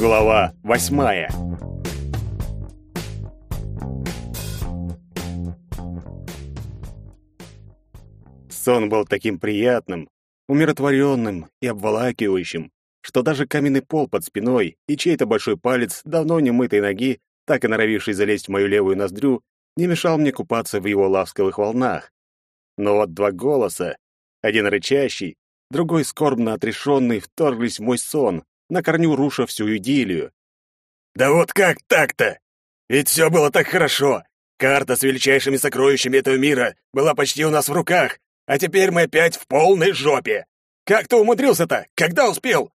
Глава восьмая. Сон был таким приятным, умиротворенным и обволакивающим, что даже каменный пол под спиной и чей-то большой палец давно не мытой ноги, так и норовивший залезть в мою левую ноздрю, не мешал мне купаться в его ласковых волнах. Но вот два голоса, один рычащий, другой скорбно отрешенный, вторглись в мой сон, на корню руша всю идиллию. «Да вот как так-то? Ведь все было так хорошо. Карта с величайшими сокровищами этого мира была почти у нас в руках, а теперь мы опять в полной жопе. Как ты умудрился-то? Когда успел?»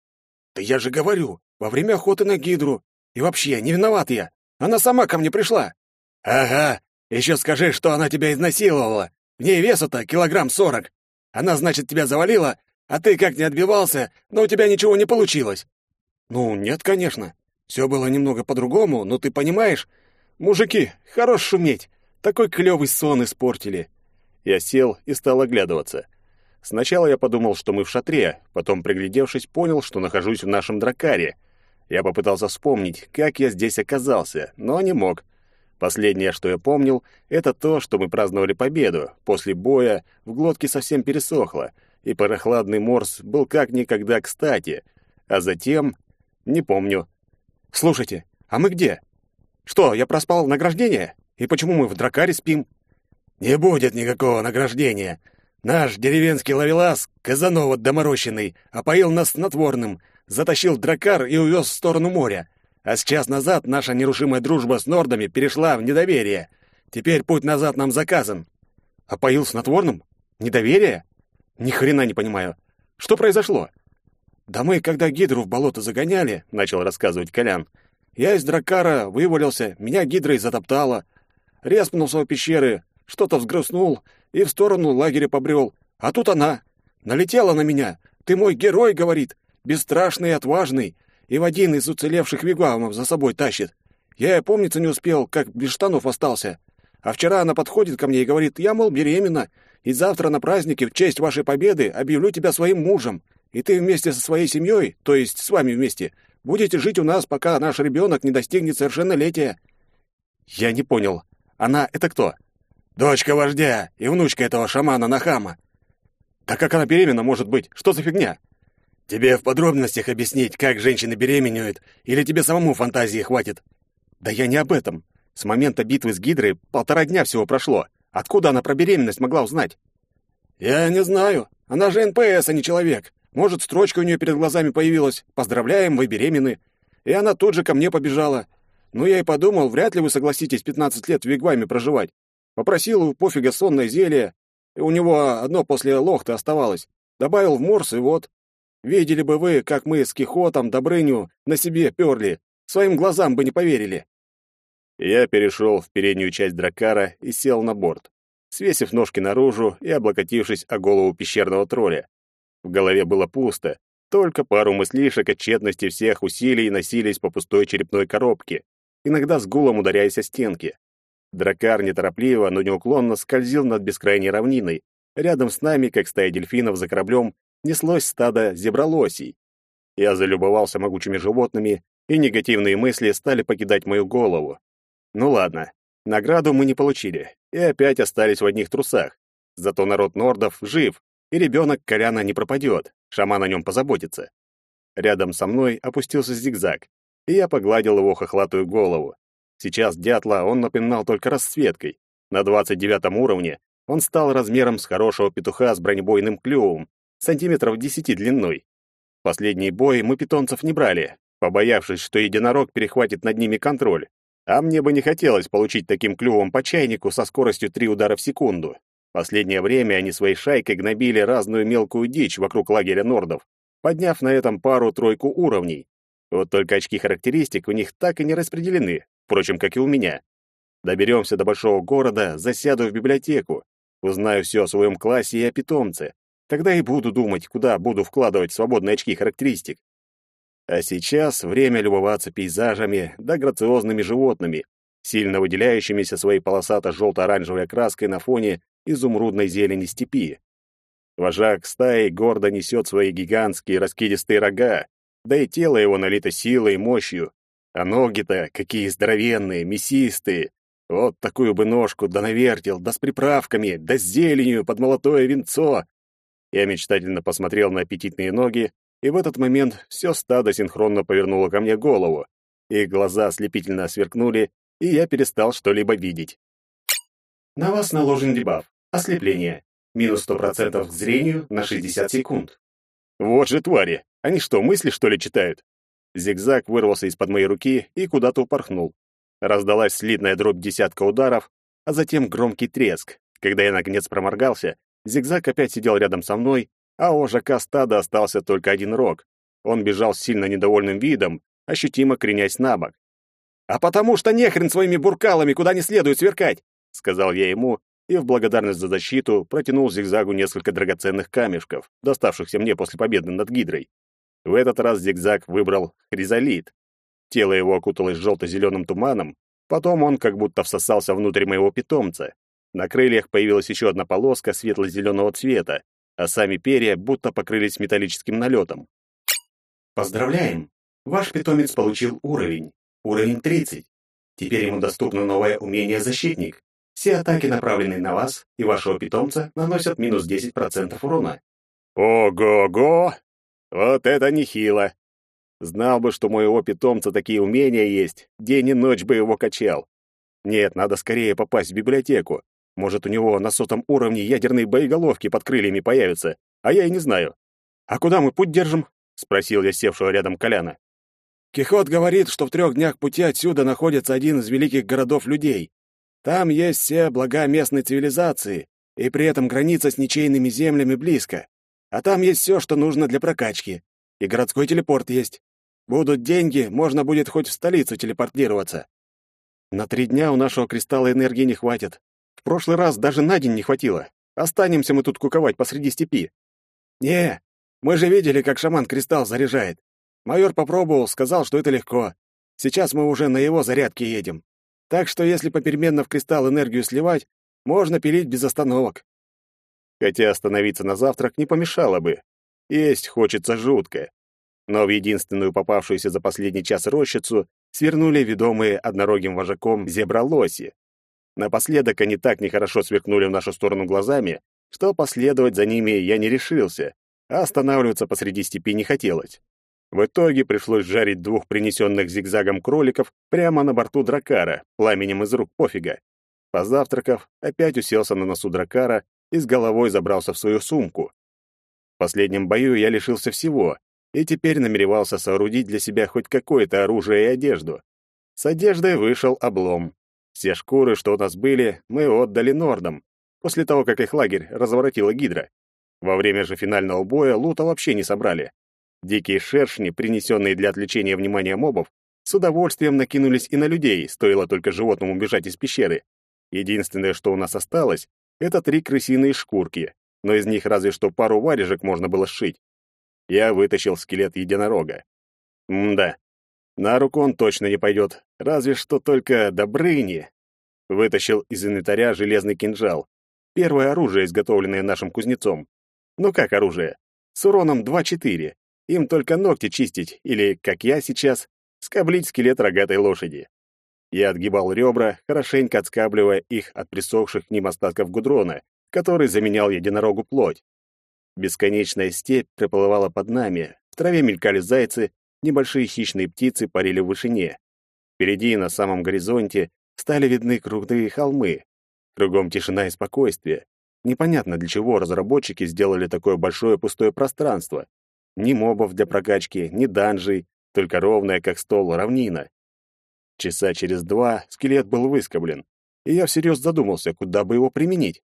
«Да я же говорю, во время охоты на гидру. И вообще, не виноват я. Она сама ко мне пришла». «Ага, еще скажи, что она тебя изнасиловала. В ней весу-то килограмм сорок. Она, значит, тебя завалила, а ты как не отбивался, но у тебя ничего не получилось». «Ну, нет, конечно. Все было немного по-другому, но ты понимаешь, мужики, хорош шуметь. Такой клевый сон испортили». Я сел и стал оглядываться. Сначала я подумал, что мы в шатре, потом, приглядевшись, понял, что нахожусь в нашем дракаре. Я попытался вспомнить, как я здесь оказался, но не мог. Последнее, что я помнил, это то, что мы праздновали победу. После боя в глотке совсем пересохло, и прохладный морс был как никогда кстати. А затем... Не помню. «Слушайте, а мы где? Что, я проспал награждение? И почему мы в дракаре спим?» «Не будет никакого награждения. Наш деревенский ловелас, Казанова доморощенный, опоил нас снотворным, затащил дракар и увез в сторону моря. А с час назад наша нерушимая дружба с нордами перешла в недоверие. Теперь путь назад нам заказан. А поил снотворным? Недоверие? Ни хрена не понимаю. Что произошло? Да мы, когда гидру в болото загоняли, начал рассказывать Колян. Я из дракара вывалился, меня гидрой затоптала. Респнулся в пещеры, что-то взгрустнул и в сторону лагеря побрел. А тут она. Налетела на меня. Ты мой герой, говорит. Бесстрашный и отважный и в один из уцелевших вигвамов за собой тащит. Я и помниться не успел, как без штанов остался. А вчера она подходит ко мне и говорит, я, мол, беременна, и завтра на празднике в честь вашей победы объявлю тебя своим мужем, и ты вместе со своей семьей, то есть с вами вместе, будете жить у нас, пока наш ребенок не достигнет совершеннолетия». Я не понял. Она — это кто? Дочка вождя и внучка этого шамана Нахама. Так как она беременна может быть? Что за фигня? Тебе в подробностях объяснить, как женщины беременеют, или тебе самому фантазии хватит? Да я не об этом. С момента битвы с Гидрой полтора дня всего прошло. Откуда она про беременность могла узнать? Я не знаю. Она же НПС, а не человек. Может, строчка у нее перед глазами появилась. Поздравляем, вы беременны. И она тут же ко мне побежала. Ну, я и подумал, вряд ли вы согласитесь 15 лет в Вигваме проживать. Попросил у пофига сонное зелье. И у него одно после лохта оставалось. Добавил в морс, и вот. Видели бы вы, как мы с Кихотом Добрыню на себе перли, своим глазам бы не поверили. Я перешел в переднюю часть дракара и сел на борт, свесив ножки наружу и облокотившись о голову пещерного тролля. В голове было пусто, только пару мыслишек о тщетности всех усилий носились по пустой черепной коробке, иногда с гулом ударяясь о стенки. Дракар неторопливо, но неуклонно скользил над бескрайней равниной. Рядом с нами, как стая дельфинов за кораблем, неслось стадо зебролосей. Я залюбовался могучими животными, и негативные мысли стали покидать мою голову. Ну ладно, награду мы не получили, и опять остались в одних трусах. Зато народ нордов жив, и ребенок Коляна не пропадет, шаман о нем позаботится. Рядом со мной опустился зигзаг, и я погладил его хохлатую голову. Сейчас дятла он напоминал только расцветкой. На двадцать девятом уровне он стал размером с хорошего петуха с бронебойным клювом, сантиметров десяти длиной. Последний бой мы питомцев не брали, побоявшись, что единорог перехватит над ними контроль. А мне бы не хотелось получить таким клювом по чайнику со скоростью три удара в секунду. Последнее время они своей шайкой гнобили разную мелкую дичь вокруг лагеря нордов, подняв на этом пару-тройку уровней. Вот только очки характеристик у них так и не распределены, впрочем, как и у меня. Доберемся до большого города, засяду в библиотеку, узнаю все о своем классе и о питомце, Тогда и буду думать, куда буду вкладывать свободные очки характеристик. А сейчас время любоваться пейзажами да грациозными животными, сильно выделяющимися своей полосато-желто-оранжевой окраской на фоне изумрудной зелени степи. Вожак стаи гордо несет свои гигантские раскидистые рога, да и тело его налито силой и мощью. А ноги-то какие здоровенные, мясистые. Вот такую бы ножку да навертел, да с приправками, да с зеленью под молотое винцо. Я мечтательно посмотрел на аппетитные ноги, и в этот момент все стадо синхронно повернуло ко мне голову. Их глаза ослепительно сверкнули, и я перестал что-либо видеть. На вас наложен дебаф. Ослепление. Минус 100% к зрению на 60 секунд. Вот же твари! Они что, мысли, что ли, читают? Зигзаг вырвался из-под моей руки и куда-то упорхнул. Раздалась слитная дробь десятка ударов, а затем громкий треск. Когда я наконец проморгался, Зигзаг опять сидел рядом со мной, а у вожака стада остался только один рог. Он бежал с сильно недовольным видом, ощутимо кренясь на бок. «А потому что нехрен своими буркалами куда не следует сверкать!» — сказал я ему, и в благодарность за защиту протянул Зигзагу несколько драгоценных камешков, доставшихся мне после победы над Гидрой. В этот раз Зигзаг выбрал хризолит. Тело его окуталось желто-зеленым туманом, потом он как будто всосался внутрь моего питомца. На крыльях появилась еще одна полоска светло-зеленого цвета, а сами перья будто покрылись металлическим налетом. Поздравляем! Ваш питомец получил уровень. Уровень 30. Теперь ему доступно новое умение «Защитник». Все атаки, направленные на вас и вашего питомца, наносят минус 10% урона. Ого-го! Вот это нехило! Знал бы, что у моего питомца такие умения есть, день и ночь бы его качал. Нет, надо скорее попасть в библиотеку. Может, у него на сотом уровне ядерные боеголовки под крыльями появятся, а я и не знаю. А куда мы путь держим? спросил я севшего рядом Коляна. Кихот говорит, что в трех днях пути отсюда находится один из великих городов людей. Там есть все блага местной цивилизации, и при этом граница с ничейными землями близко. А там есть все, что нужно для прокачки. И городской телепорт есть. Будут деньги, можно будет хоть в столицу телепортироваться. На три дня у нашего кристалла энергии не хватит. В прошлый раз даже на день не хватило. Останемся мы тут куковать посреди степи. Не, мы же видели, как шаман кристалл заряжает. Майор попробовал, сказал, что это легко. Сейчас мы уже на его зарядке едем. Так что если попеременно в кристалл энергию сливать, можно пилить без остановок. Хотя остановиться на завтрак не помешало бы. Есть хочется жутко. Но в единственную попавшуюся за последний час рощицу свернули ведомые однорогим вожаком зебролоси. Напоследок они так нехорошо сверкнули в нашу сторону глазами, что последовать за ними я не решился, а останавливаться посреди степи не хотелось. В итоге пришлось жарить двух принесенных зигзагом кроликов прямо на борту дракара, пламенем из рук пофига. Позавтракав, опять уселся на носу дракара и с головой забрался в свою сумку. В последнем бою я лишился всего, и теперь намеревался соорудить для себя хоть какое-то оружие и одежду. С одеждой вышел облом. Все шкуры, что у нас были, мы отдали нордам, после того, как их лагерь разворотила гидра. Во время же финального боя лута вообще не собрали. Дикие шершни, принесенные для отвлечения внимания мобов, с удовольствием накинулись и на людей, стоило только животному бежать из пещеры. Единственное, что у нас осталось, это три крысиные шкурки, но из них разве что пару варежек можно было сшить. Я вытащил скелет единорога. М-да, на руку он точно не пойдет, разве что только Добрыни. Вытащил из инвентаря железный кинжал. Первое оружие, изготовленное нашим кузнецом. Ну как оружие? С уроном 2-4. Им только ногти чистить, или, как я сейчас, скоблить скелет рогатой лошади. Я отгибал ребра, хорошенько отскабливая их от присохших к ним остатков гудрона, который заменял единорогу плоть. Бесконечная степь проплывала под нами, в траве мелькали зайцы, небольшие хищные птицы парили в вышине. Впереди, на самом горизонте, стали видны крутые холмы. Кругом тишина и спокойствие. Непонятно, для чего разработчики сделали такое большое пустое пространство. Ни мобов для прокачки, ни данжей, только ровная, как стол, равнина. Часа через два скелет был выскоблен, и я всерьез задумался, куда бы его применить.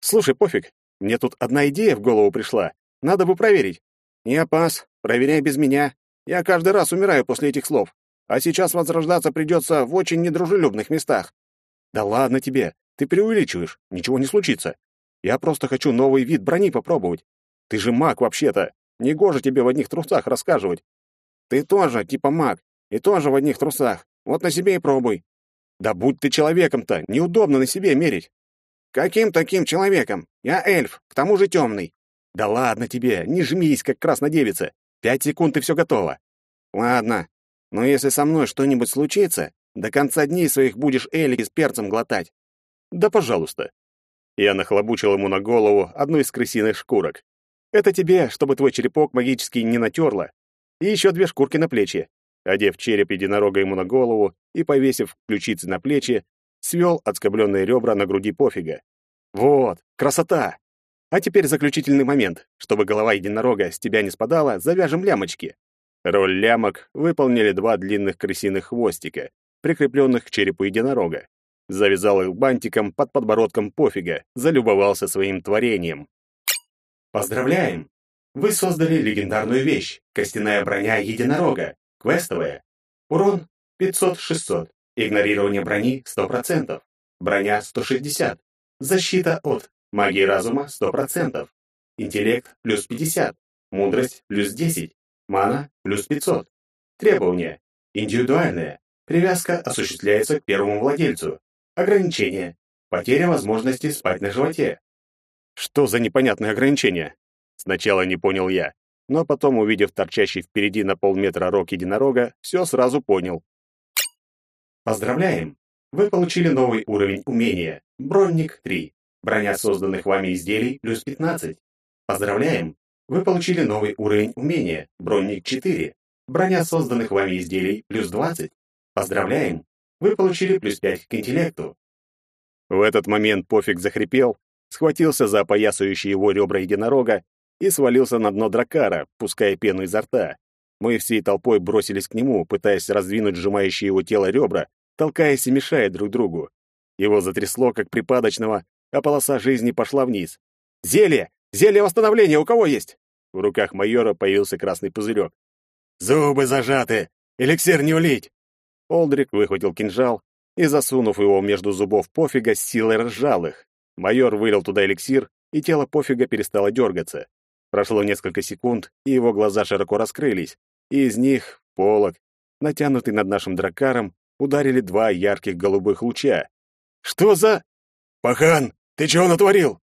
«Слушай, пофиг, мне тут одна идея в голову пришла. Надо бы проверить». «Не опас, проверяй без меня. Я каждый раз умираю после этих слов. А сейчас возрождаться придется в очень недружелюбных местах». «Да ладно тебе, ты преувеличиваешь, ничего не случится. Я просто хочу новый вид брони попробовать. Ты же маг вообще-то. Негоже тебе в одних трусах рассказывать. Ты тоже, типа маг, и тоже в одних трусах. Вот на себе и пробуй. Да будь ты человеком-то, неудобно на себе мерить. Каким таким человеком? Я эльф, к тому же темный. Да ладно тебе, не жмись, как краснодевица. Пять секунд и все готово. Ладно, но если со мной что-нибудь случится, до конца дней своих будешь элики с перцем глотать. Да, пожалуйста. Я нахлобучил ему на голову одну из крысиных шкурок. Это тебе, чтобы твой черепок магически не натерло. И еще две шкурки на плечи. Одев череп единорога ему на голову и повесив ключицы на плечи, свел отскобленные ребра на груди пофига. Вот, красота! А теперь заключительный момент. Чтобы голова единорога с тебя не спадала, завяжем лямочки. Роль лямок выполнили два длинных крысиных хвостика, прикрепленных к черепу единорога. Завязал их бантиком под подбородком пофига, залюбовался своим творением. Поздравляем! Вы создали легендарную вещь — костяная броня единорога, квестовая. Урон 500-600, игнорирование брони 100%, броня 160, защита от магии разума 100%, интеллект плюс 50, мудрость плюс 10, мана плюс 500. Требования. Индивидуальное. Привязка осуществляется к первому владельцу. Ограничение. Потеря возможности спать на животе. Что за непонятное ограничение? Сначала не понял я, но потом, увидев торчащий впереди на полметра рог единорога, все сразу понял. Поздравляем! Вы получили новый уровень умения. Бронник 3. Броня созданных вами изделий плюс 15. Поздравляем! Вы получили новый уровень умения. Бронник 4. Броня созданных вами изделий плюс 20. Поздравляем! Вы получили плюс 5 к интеллекту. В этот момент пофиг захрипел, схватился за опоясывающие его ребра единорога и свалился на дно дракара, пуская пену изо рта. Мы всей толпой бросились к нему, пытаясь раздвинуть сжимающие его тело ребра, толкаясь и мешая друг другу. Его затрясло, как припадочного, а полоса жизни пошла вниз. «Зелье! Зелье восстановления у кого есть?» В руках майора появился красный пузырек. «Зубы зажаты! Эликсир не улить!» Олдрик выхватил кинжал и, засунув его между зубов пофига, силой разжал их. Майор вылил туда эликсир, и тело пофига перестало дергаться. Прошло несколько секунд, и его глаза широко раскрылись, и из них полог, натянутый над нашим дракаром, ударили два ярких голубых луча. «Что за...» «Пахан, ты чего натворил?»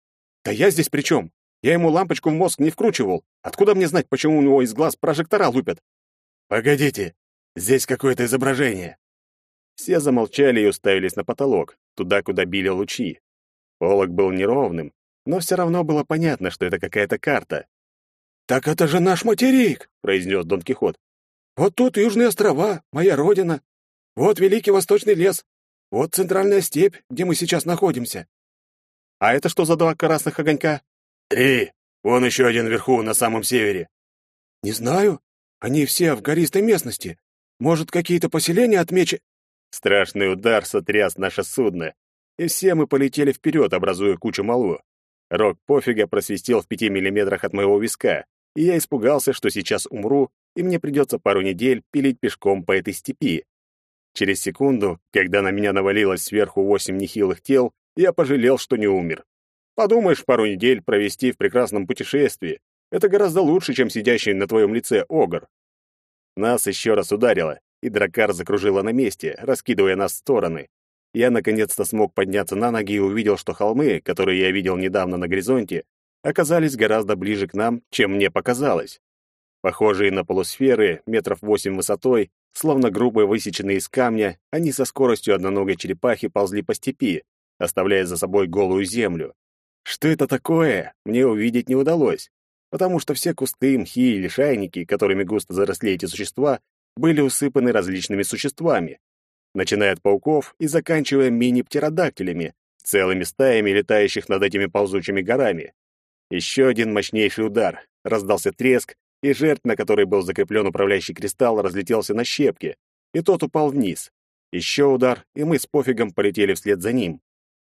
«Да я здесь при чем? Я ему лампочку в мозг не вкручивал. Откуда мне знать, почему у него из глаз прожектора лупят?» «Погодите, здесь какое-то изображение». Все замолчали и уставились на потолок, туда, куда били лучи. Полог был неровным, но все равно было понятно, что это какая-то карта. «Так это же наш материк!» — произнес Дон Кихот. «Вот тут Южные острова, моя родина. Вот Великий Восточный лес. Вот Центральная степь, где мы сейчас находимся». «А это что за два красных огонька?» «Три. Вон еще один вверху, на самом севере». «Не знаю. Они все в гористой местности. Может, какие-то поселения отмечи...» Страшный удар сотряс наше судно, и все мы полетели вперед, образуя кучу малу. Рог пофига просвистел в пяти миллиметрах от моего виска, и я испугался, что сейчас умру, и мне придется пару недель пилить пешком по этой степи. Через секунду, когда на меня навалилось сверху восемь нехилых тел, я пожалел, что не умер. Подумаешь, пару недель провести в прекрасном путешествии. Это гораздо лучше, чем сидящий на твоем лице огр. Нас еще раз ударило, и дракар закружила на месте, раскидывая нас в стороны я наконец-то смог подняться на ноги и увидел, что холмы, которые я видел недавно на горизонте, оказались гораздо ближе к нам, чем мне показалось. Похожие на полусферы, метров восемь высотой, словно грубо высеченные из камня, они со скоростью одноногой черепахи ползли по степи, оставляя за собой голую землю. Что это такое, мне увидеть не удалось, потому что все кусты, мхи и лишайники, которыми густо заросли эти существа, были усыпаны различными существами, начиная от пауков и заканчивая мини-птеродактилями, целыми стаями летающих над этими ползучими горами. Еще один мощнейший удар, раздался треск, и жертв, на которой был закреплен управляющий кристалл, разлетелся на щепки, и тот упал вниз. Еще удар, и мы с пофигом полетели вслед за ним.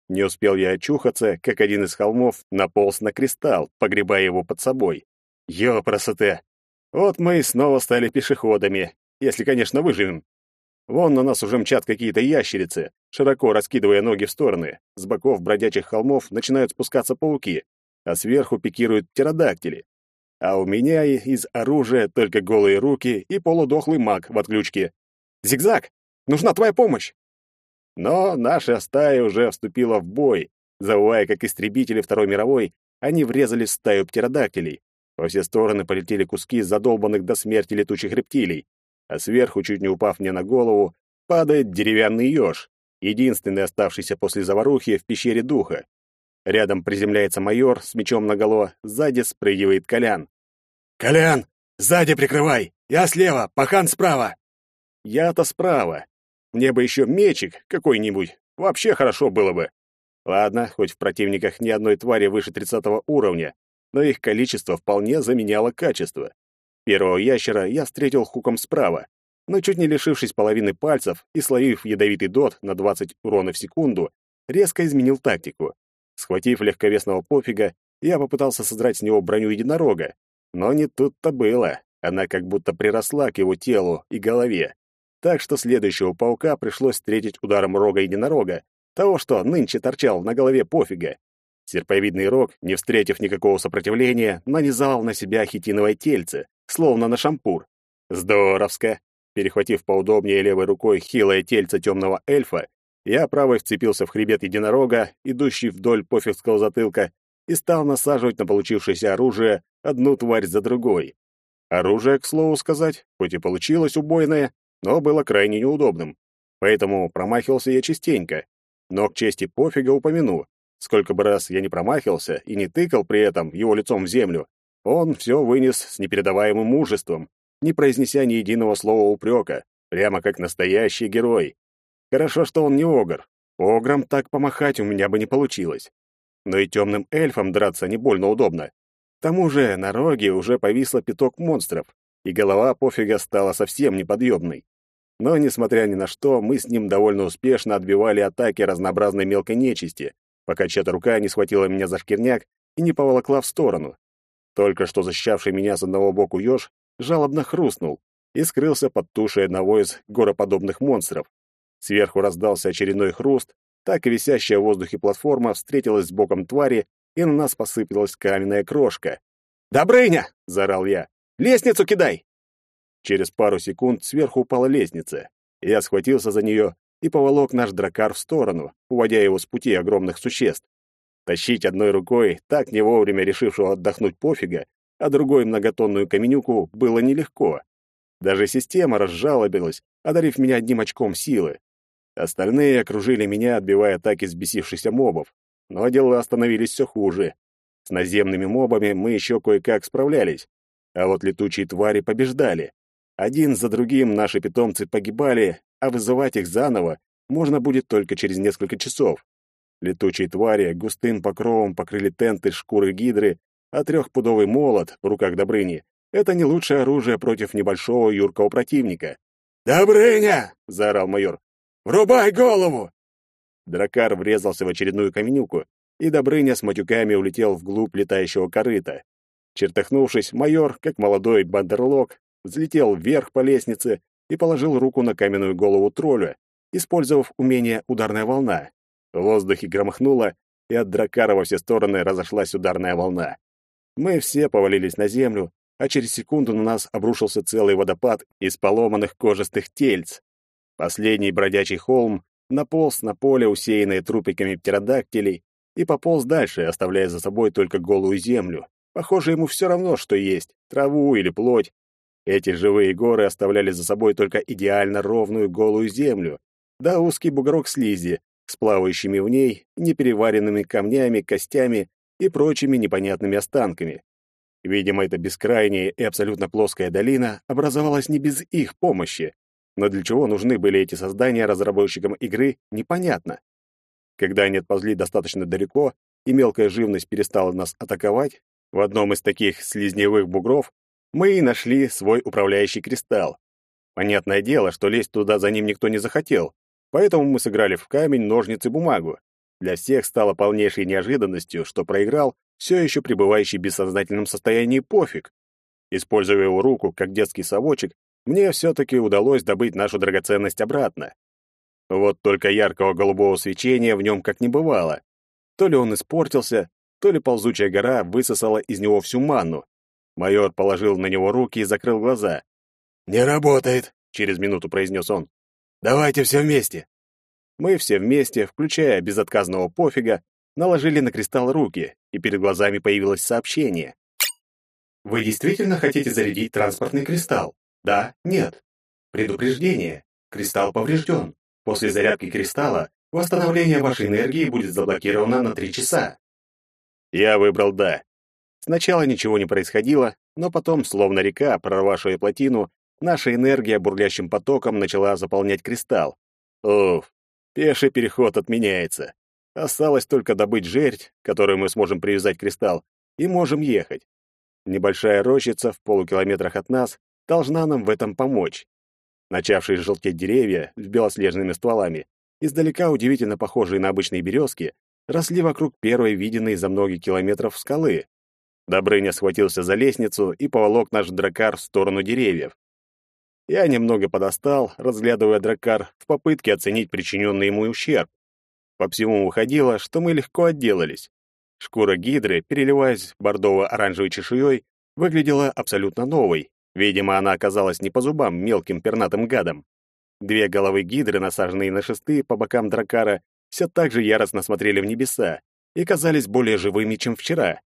Не успел я очухаться, как один из холмов наполз на кристалл, погребая его под собой. Ё-красота! Вот мы и снова стали пешеходами, если, конечно, выживем. Вон на нас уже мчат какие-то ящерицы, широко раскидывая ноги в стороны. С боков бродячих холмов начинают спускаться пауки, а сверху пикируют птеродактили. А у меня из оружия только голые руки и полудохлый маг в отключке. «Зигзаг! Нужна твоя помощь!» Но наша стая уже вступила в бой. Завывая, как истребители Второй мировой, они врезались в стаю птеродактилей. Во все стороны полетели куски задолбанных до смерти летучих рептилий. А сверху, чуть не упав мне на голову, падает деревянный еж, единственный оставшийся после заварухи в пещере духа. Рядом приземляется майор с мечом наголо, сзади спрыгивает Колян. «Колян, сзади прикрывай! Я слева, пахан справа!» «Я-то справа. Мне бы еще мечик какой-нибудь. Вообще хорошо было бы. Ладно, хоть в противниках ни одной твари выше 30 уровня, но их количество вполне заменяло качество. Первого ящера я встретил хуком справа, но чуть не лишившись половины пальцев и словив ядовитый дот на 20 урона в секунду, резко изменил тактику. Схватив легковесного пофига, я попытался создать с него броню единорога, но не тут-то было. Она как будто приросла к его телу и голове. Так что следующего паука пришлось встретить ударом рога единорога, того, что нынче торчал на голове пофига. Серповидный рог, не встретив никакого сопротивления, нанизал на себя хитиновое тельце, словно на шампур. Здоровско! Перехватив поудобнее левой рукой хилое тельце темного эльфа, я правой вцепился в хребет единорога, идущий вдоль пофигского затылка, и стал насаживать на получившееся оружие одну тварь за другой. Оружие, к слову сказать, хоть и получилось убойное, но было крайне неудобным. Поэтому промахивался я частенько. Но к чести пофига упомяну. Сколько бы раз я не промахивался и не тыкал при этом его лицом в землю, он все вынес с непередаваемым мужеством, не произнеся ни единого слова упрека, прямо как настоящий герой. Хорошо, что он не огр. Огром так помахать у меня бы не получилось. Но и темным эльфам драться не больно удобно. К тому же на роге уже повисло пяток монстров, и голова пофига стала совсем неподъемной. Но, несмотря ни на что, мы с ним довольно успешно отбивали атаки разнообразной мелкой нечисти, пока чья-то рука не схватила меня за шкирняк и не поволокла в сторону. Только что защищавший меня с одного боку еж жалобно хрустнул и скрылся под тушей одного из гороподобных монстров. Сверху раздался очередной хруст, так и висящая в воздухе платформа встретилась с боком твари, и на нас посыпалась каменная крошка. «Добрыня!» — заорал я. «Лестницу кидай!» Через пару секунд сверху упала лестница. Я схватился за нее и поволок наш дракар в сторону, уводя его с пути огромных существ. Тащить одной рукой, так не вовремя решившего отдохнуть пофига, а другой многотонную каменюку было нелегко. Даже система разжалобилась, одарив меня одним очком силы. Остальные окружили меня, отбивая атаки взбесившихся мобов. Но дела становились все хуже. С наземными мобами мы еще кое-как справлялись, а вот летучие твари побеждали. Один за другим наши питомцы погибали, а вызывать их заново можно будет только через несколько часов. Летучие твари густым покровом покрыли тенты шкуры гидры, а трехпудовый молот в руках Добрыни — это не лучшее оружие против небольшого юркого противника. «Добрыня!» — заорал майор. «Врубай голову!» Дракар врезался в очередную каменюку, и Добрыня с матюками улетел вглубь летающего корыта. Чертыхнувшись, майор, как молодой бандерлог, взлетел вверх по лестнице и положил руку на каменную голову тролля, использовав умение «ударная волна». В воздухе громыхнуло, и от дракара во все стороны разошлась ударная волна. Мы все повалились на землю, а через секунду на нас обрушился целый водопад из поломанных кожистых тельц. Последний бродячий холм наполз на поле, усеянное трупиками птеродактилей, и пополз дальше, оставляя за собой только голую землю. Похоже, ему все равно, что есть, траву или плоть. Эти живые горы оставляли за собой только идеально ровную голую землю, да узкий бугорок слизи, с плавающими в ней непереваренными камнями, костями и прочими непонятными останками. Видимо, эта бескрайняя и абсолютно плоская долина образовалась не без их помощи. Но для чего нужны были эти создания разработчикам игры, непонятно. Когда они отползли достаточно далеко, и мелкая живность перестала нас атаковать, в одном из таких слизневых бугров мы и нашли свой управляющий кристалл. Понятное дело, что лезть туда за ним никто не захотел, поэтому мы сыграли в камень, ножницы, бумагу. Для всех стало полнейшей неожиданностью, что проиграл все еще пребывающий в бессознательном состоянии пофиг. Используя его руку как детский совочек, мне все-таки удалось добыть нашу драгоценность обратно. Вот только яркого голубого свечения в нем как не бывало. То ли он испортился, то ли ползучая гора высосала из него всю манну. Майор положил на него руки и закрыл глаза. «Не работает», — через минуту произнес он. «Давайте все вместе». Мы все вместе, включая безотказного пофига, наложили на кристалл руки, и перед глазами появилось сообщение. «Вы действительно хотите зарядить транспортный кристалл? Да, нет. Предупреждение. Кристалл поврежден. После зарядки кристалла восстановление вашей энергии будет заблокировано на три часа. Я выбрал «да». Сначала ничего не происходило, но потом, словно река, прорвавшая плотину, наша энергия бурлящим потоком начала заполнять кристалл. Уф, пеший переход отменяется. Осталось только добыть жердь, которую мы сможем привязать кристалл, и можем ехать. Небольшая рощица в полукилометрах от нас должна нам в этом помочь. Начавшие желтеть деревья с белоснежными стволами, издалека удивительно похожие на обычные березки, росли вокруг первой виденной за многие километров скалы. Добрыня схватился за лестницу и поволок наш дракар в сторону деревьев. Я немного подостал, разглядывая дракар в попытке оценить причиненный ему ущерб. По всему выходило, что мы легко отделались. Шкура гидры, переливаясь бордово-оранжевой чешуей, выглядела абсолютно новой. Видимо, она оказалась не по зубам мелким пернатым гадом. Две головы гидры, насаженные на шесты по бокам дракара, все так же яростно смотрели в небеса и казались более живыми, чем вчера.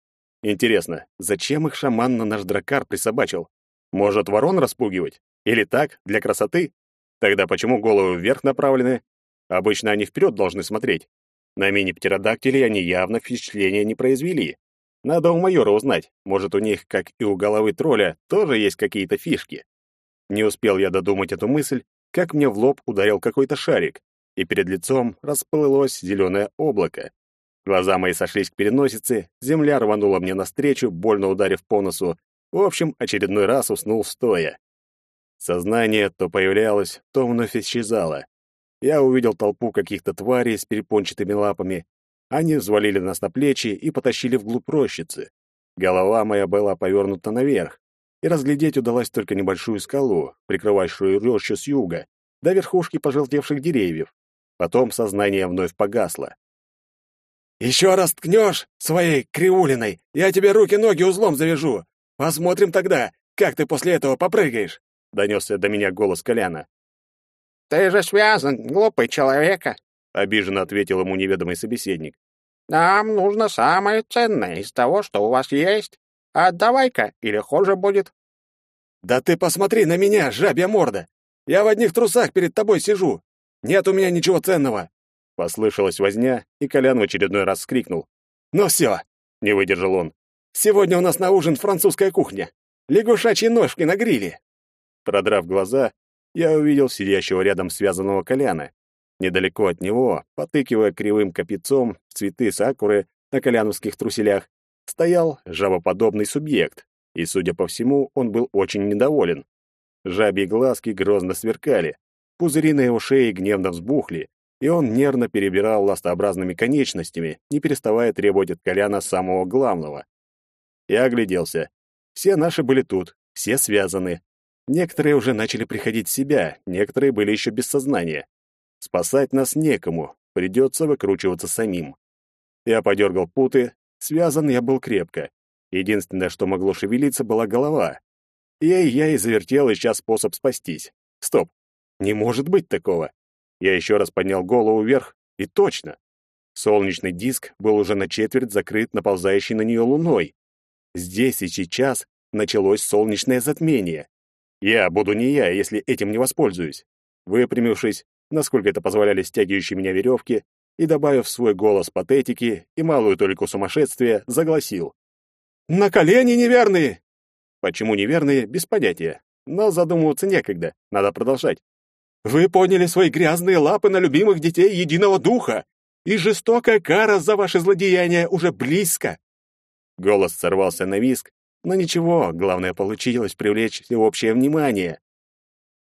Интересно, зачем их шаман на наш дракар присобачил? Может, ворон распугивать? Или так, для красоты? Тогда почему головы вверх направлены? Обычно они вперед должны смотреть. На мини-птеродактиле они явно впечатления не произвели. Надо у майора узнать, может, у них, как и у головы тролля, тоже есть какие-то фишки. Не успел я додумать эту мысль, как мне в лоб ударил какой-то шарик, и перед лицом расплылось зеленое облако. Глаза мои сошлись к переносице, земля рванула мне навстречу, больно ударив по носу. В общем, очередной раз уснул стоя. Сознание то появлялось, то вновь исчезало. Я увидел толпу каких-то тварей с перепончатыми лапами. Они взвалили нас на плечи и потащили вглубь рощицы. Голова моя была повернута наверх, и разглядеть удалось только небольшую скалу, прикрывающую рощу с юга, до верхушки пожелтевших деревьев. Потом сознание вновь погасло. «Еще раз ткнешь своей кривулиной, я тебе руки-ноги узлом завяжу. Посмотрим тогда, как ты после этого попрыгаешь донесся до меня голос Коляна. «Ты же связан, глупый человека», — обиженно ответил ему неведомый собеседник. «Нам нужно самое ценное из того, что у вас есть. Отдавай-ка, или хуже будет». «Да ты посмотри на меня, жабья морда! Я в одних трусах перед тобой сижу. Нет у меня ничего ценного!» Послышалась возня, и Колян в очередной раз скрикнул. «Ну все!» — не выдержал он. «Сегодня у нас на ужин французская кухня. Лягушачьи ножки на гриле. Продрав глаза, я увидел сидящего рядом связанного Коляна. Недалеко от него, потыкивая кривым капицом цветы сакуры на коляновских труселях, стоял жабоподобный субъект, и, судя по всему, он был очень недоволен. Жабьи глазки грозно сверкали, пузыри на его шее гневно взбухли, и он нервно перебирал ластообразными конечностями, не переставая требовать от Коляна самого главного. Я огляделся. Все наши были тут, все связаны, Некоторые уже начали приходить в себя, некоторые были еще без сознания. Спасать нас некому, придется выкручиваться самим. Я подергал путы, связан я был крепко. Единственное, что могло шевелиться, была голова. И я и завертел, ища способ спастись. Стоп, не может быть такого. Я еще раз поднял голову вверх, и точно. Солнечный диск был уже на четверть закрыт наползающей на нее луной. Здесь и сейчас началось солнечное затмение. Я буду не я, если этим не воспользуюсь. Выпрямившись, насколько это позволяли стягивающие меня веревки, и добавив свой голос патетики и малую только сумасшествия, загласил. «На колени неверные!» Почему неверные, без понятия. Но задумываться некогда, надо продолжать. «Вы поняли свои грязные лапы на любимых детей единого духа, и жестокая кара за ваши злодеяния уже близко!» Голос сорвался на виск, но ничего, главное, получилось привлечь всеобщее внимание.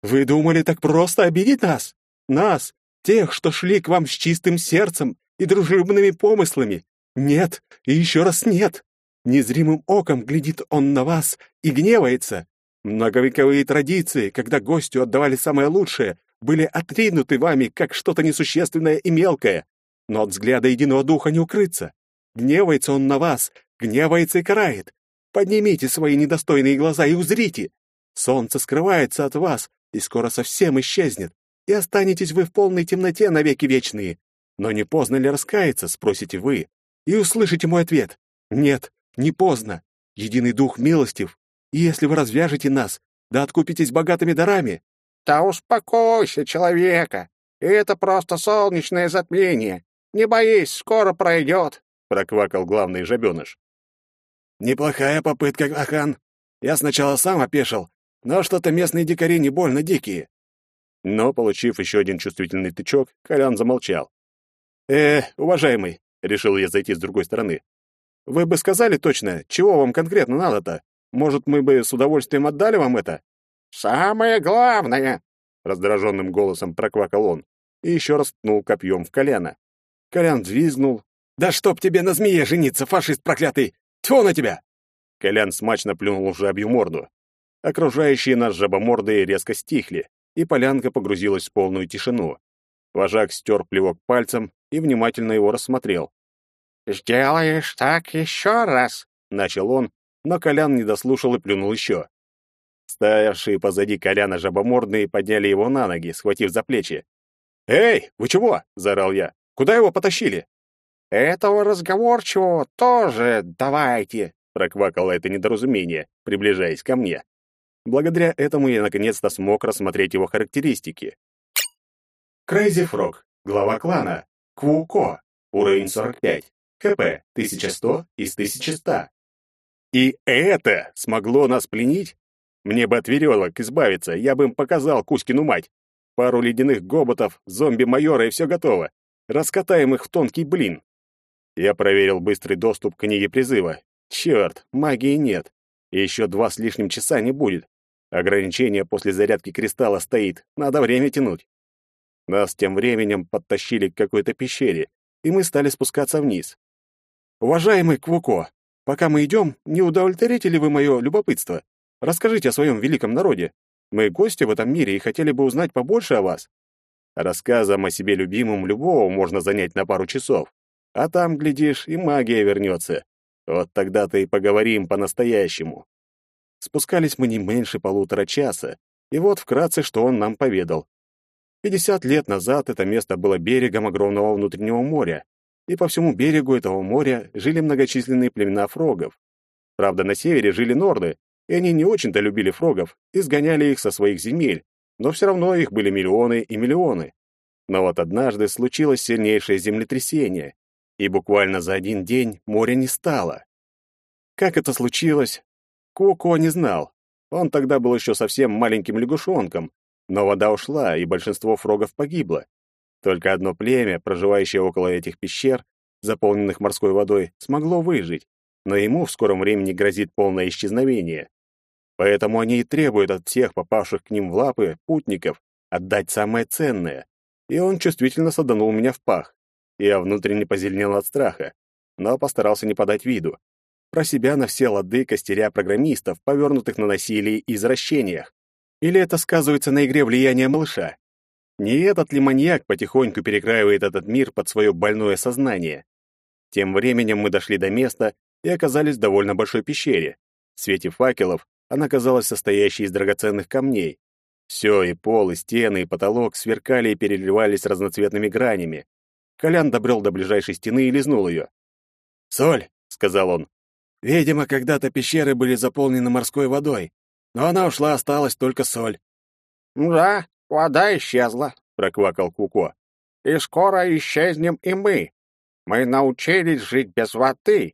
«Вы думали так просто обидеть нас? Нас, тех, что шли к вам с чистым сердцем и дружелюбными помыслами? Нет, и еще раз нет. Незримым оком глядит он на вас и гневается. Многовековые традиции, когда гостю отдавали самое лучшее, были отринуты вами как что-то несущественное и мелкое. Но от взгляда единого духа не укрыться. Гневается он на вас, гневается и карает. Поднимите свои недостойные глаза и узрите. Солнце скрывается от вас и скоро совсем исчезнет, и останетесь вы в полной темноте навеки вечные. Но не поздно ли раскаяться, спросите вы, и услышите мой ответ. Нет, не поздно. Единый дух милостив, и если вы развяжете нас, да откупитесь богатыми дарами, Да успокойся, человека. Это просто солнечное затмение. Не боись, скоро пройдет, проквакал главный жабеныш. Неплохая попытка, Ахан. Я сначала сам опешил, но что-то местные дикари не больно дикие. Но, получив еще один чувствительный тычок, Колян замолчал. «Э, уважаемый», — решил я зайти с другой стороны, «вы бы сказали точно, чего вам конкретно надо-то? Может, мы бы с удовольствием отдали вам это?» «Самое главное!» — раздраженным голосом проквакал он и еще раз ткнул копьем в колено. Колян взвизгнул. «Да чтоб тебе на змее жениться, фашист проклятый! Тьфу на тебя!» Колян смачно плюнул в жабью морду. Окружающие нас жабомордые резко стихли, и полянка погрузилась в полную тишину. Вожак стер плевок пальцем и внимательно его рассмотрел. «Сделаешь так еще раз», — начал он, но Колян не дослушал и плюнул еще. Стоявшие позади Коляна жабомордные подняли его на ноги, схватив за плечи. «Эй, вы чего?» — заорал я. «Куда его потащили?» «Этого разговорчивого тоже давайте», — проквакало это недоразумение, приближаясь ко мне. Благодаря этому я наконец-то смог рассмотреть его характеристики. Крейзи Фрог, глава клана, Квуко, уровень 45, КП 1100 из 1100. И это смогло нас пленить? Мне бы от веревок избавиться, я бы им показал Кузькину мать. Пару ледяных гоботов, зомби-майора и все готово. Раскатаем их в тонкий блин. Я проверил быстрый доступ к книге призыва. Черт, магии нет. И еще два с лишним часа не будет. Ограничение после зарядки кристалла стоит, надо время тянуть. Нас тем временем подтащили к какой-то пещере, и мы стали спускаться вниз. «Уважаемый Квуко, пока мы идем, не удовлетворите ли вы мое любопытство? Расскажите о своем великом народе. Мы гости в этом мире и хотели бы узнать побольше о вас». Рассказом о себе любимом любого можно занять на пару часов. А там, глядишь, и магия вернется. Вот тогда-то и поговорим по-настоящему. Спускались мы не меньше полутора часа, и вот вкратце, что он нам поведал. 50 лет назад это место было берегом огромного внутреннего моря, и по всему берегу этого моря жили многочисленные племена фрогов. Правда, на севере жили норды, и они не очень-то любили фрогов и сгоняли их со своих земель, но все равно их были миллионы и миллионы. Но вот однажды случилось сильнейшее землетрясение, и буквально за один день моря не стало. Как это случилось, Коко не знал. Он тогда был еще совсем маленьким лягушонком, но вода ушла, и большинство фрогов погибло. Только одно племя, проживающее около этих пещер, заполненных морской водой, смогло выжить, но ему в скором времени грозит полное исчезновение. Поэтому они и требуют от всех попавших к ним в лапы путников отдать самое ценное. И он чувствительно саданул меня в пах. Я внутренне позеленел от страха, но постарался не подать виду про себя на все лады костеря программистов, повернутых на насилии и извращениях. Или это сказывается на игре влияния малыша? Не этот ли маньяк потихоньку перекраивает этот мир под свое больное сознание? Тем временем мы дошли до места и оказались в довольно большой пещере. В свете факелов она казалась состоящей из драгоценных камней. Все, и пол, и стены, и потолок сверкали и переливались разноцветными гранями. Колян добрел до ближайшей стены и лизнул ее. «Соль», — сказал он, Видимо, когда-то пещеры были заполнены морской водой, но она ушла, осталась только соль. «Да, вода исчезла», — проквакал Куко. «И скоро исчезнем и мы. Мы научились жить без воды,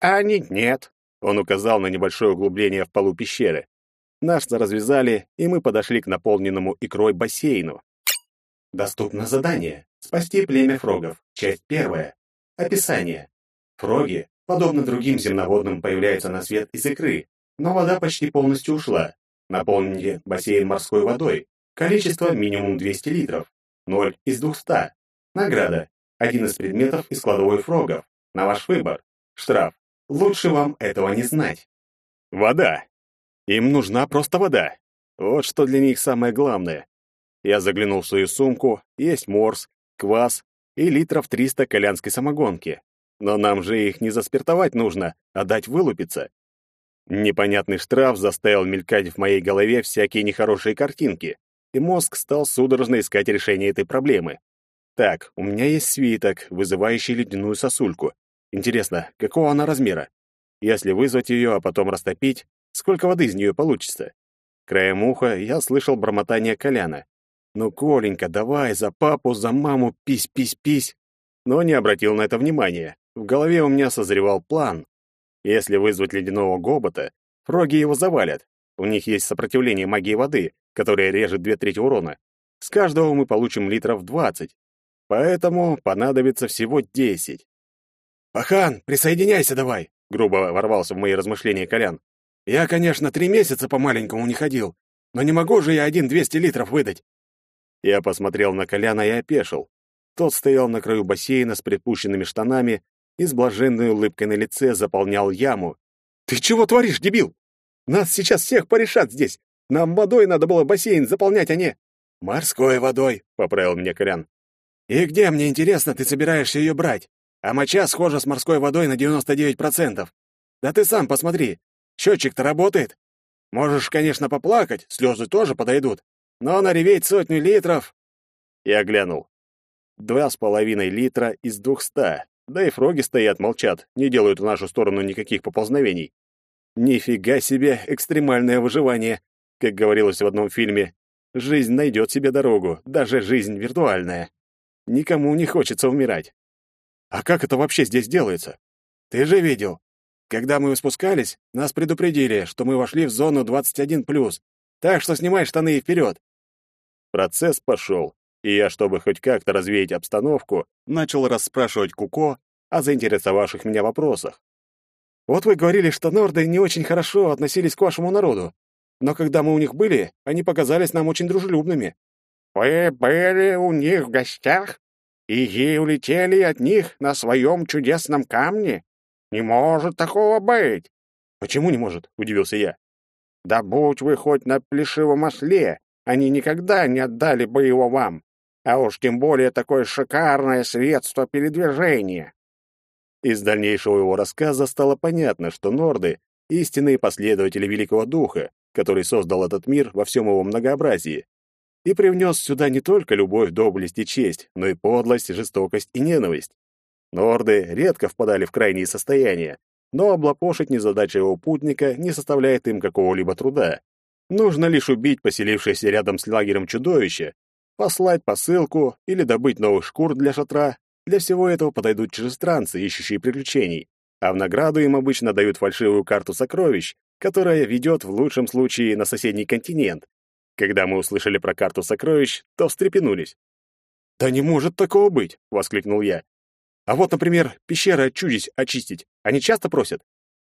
а они нет». Он указал на небольшое углубление в полу пещеры. Нас развязали, и мы подошли к наполненному икрой бассейну. Доступно задание «Спасти племя фрогов». Часть первая. Описание. Фроги подобно другим земноводным, появляются на свет из икры, но вода почти полностью ушла. Наполните бассейн морской водой. Количество минимум 200 литров. 0 из 200. Награда. Один из предметов из кладовой фрогов. На ваш выбор. Штраф. Лучше вам этого не знать. Вода. Им нужна просто вода. Вот что для них самое главное. Я заглянул в свою сумку, есть морс, квас и литров 300 колянской самогонки. Но нам же их не заспиртовать нужно, а дать вылупиться. Непонятный штраф заставил мелькать в моей голове всякие нехорошие картинки, и мозг стал судорожно искать решение этой проблемы. Так, у меня есть свиток, вызывающий ледяную сосульку. Интересно, какого она размера? Если вызвать ее, а потом растопить, сколько воды из нее получится? Краем уха я слышал бормотание Коляна. «Ну, Коленька, давай за папу, за маму, пись-пись-пись!» Но не обратил на это внимания. В голове у меня созревал план. Если вызвать ледяного гобота, фроги его завалят. У них есть сопротивление магии воды, которая режет две трети урона. С каждого мы получим литров двадцать. Поэтому понадобится всего десять. «Пахан, присоединяйся давай!» — грубо ворвался в мои размышления Колян. «Я, конечно, три месяца по-маленькому не ходил, но не могу же я один двести литров выдать!» Я посмотрел на Коляна и опешил. Тот стоял на краю бассейна с припущенными штанами и с блаженной улыбкой на лице заполнял яму. «Ты чего творишь, дебил? Нас сейчас всех порешат здесь! Нам водой надо было бассейн заполнять, а не...» «Морской водой», — поправил меня Колян. «И где, мне интересно, ты собираешься ее брать? А моча схожа с морской водой на 99%. Да ты сам посмотри, счетчик-то работает. Можешь, конечно, поплакать, слезы тоже подойдут, но нареветь сотню литров...» Я глянул. Два с половиной литра из двухста. Да и фроги стоят, молчат, не делают в нашу сторону никаких поползновений. Нифига себе экстремальное выживание. Как говорилось в одном фильме, жизнь найдет себе дорогу, даже жизнь виртуальная. Никому не хочется умирать. А как это вообще здесь делается? Ты же видел. Когда мы спускались, нас предупредили, что мы вошли в зону 21+. Так что снимай штаны и вперед. Процесс пошел, и я, чтобы хоть как-то развеять обстановку, начал расспрашивать Куко о заинтересовавших меня вопросах. Вот вы говорили, что норды не очень хорошо относились к вашему народу, но когда мы у них были, они показались нам очень дружелюбными. Вы были у них в гостях? и улетели от них на своем чудесном камне? Не может такого быть!» «Почему не может?» — удивился я. «Да будь вы хоть на плешивом осле, они никогда не отдали бы его вам, а уж тем более такое шикарное средство передвижения». Из дальнейшего его рассказа стало понятно, что норды — истинные последователи Великого Духа, который создал этот мир во всем его многообразии и привнес сюда не только любовь, доблесть и честь, но и подлость, жестокость и ненависть. Норды редко впадали в крайние состояния, но облапошить незадачливого путника не составляет им какого-либо труда. Нужно лишь убить поселившееся рядом с лагерем чудовище, послать посылку или добыть новых шкур для шатра. Для всего этого подойдут чужестранцы, ищущие приключений, а в награду им обычно дают фальшивую карту сокровищ, которая ведет в лучшем случае на соседний континент, когда мы услышали про карту сокровищ, то встрепенулись. «Да не может такого быть!» — воскликнул я. «А вот, например, пещеры от чудищ очистить. Они часто просят?»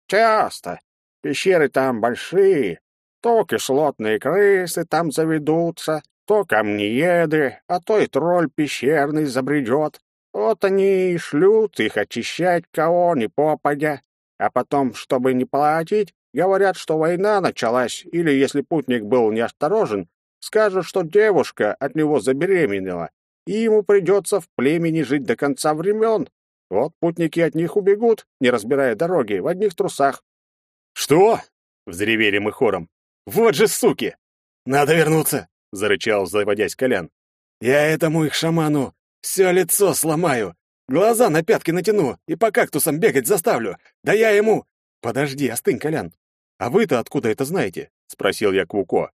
«Часто. Пещеры там большие. То кислотные крысы там заведутся, то камнееды, а то и тролль пещерный забредет. Вот они и шлют их очищать кого ни попадя. А потом, чтобы не платить, Говорят, что война началась, или, если путник был неосторожен, скажут, что девушка от него забеременела, и ему придется в племени жить до конца времен. Вот путники от них убегут, не разбирая дороги, в одних трусах. «Что?» — взревели мы хором. «Вот же суки!» «Надо вернуться!» — зарычал, заводясь Колян. «Я этому их шаману все лицо сломаю, глаза на пятки натяну и по кактусам бегать заставлю. Да я ему...» «Подожди, остынь, Колян. «А вы-то откуда это знаете?» — спросил я Квуко.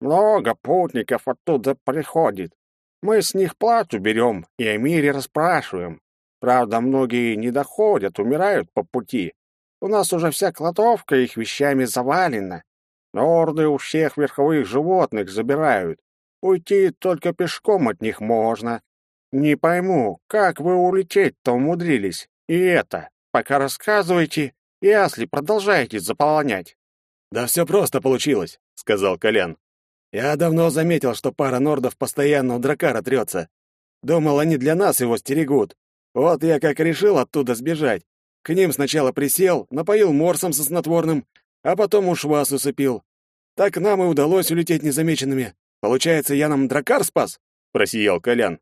«Много путников оттуда приходит. Мы с них плату берем и о мире расспрашиваем. Правда, многие не доходят, умирают по пути. У нас уже вся кладовка их вещами завалена. Норды у всех верховых животных забирают. Уйти только пешком от них можно. Не пойму, как вы улететь-то умудрились? И это, пока рассказывайте, Ясли, продолжайте заполнять. Да все просто получилось, сказал Колян. Я давно заметил, что пара нордов постоянно у дракара трется. Думал, они для нас его стерегут. Вот я как решил оттуда сбежать. К ним сначала присел, напоил морсом со снотворным, а потом уж вас усыпил. Так нам и удалось улететь незамеченными. Получается, я нам дракар спас? Просиял Колян.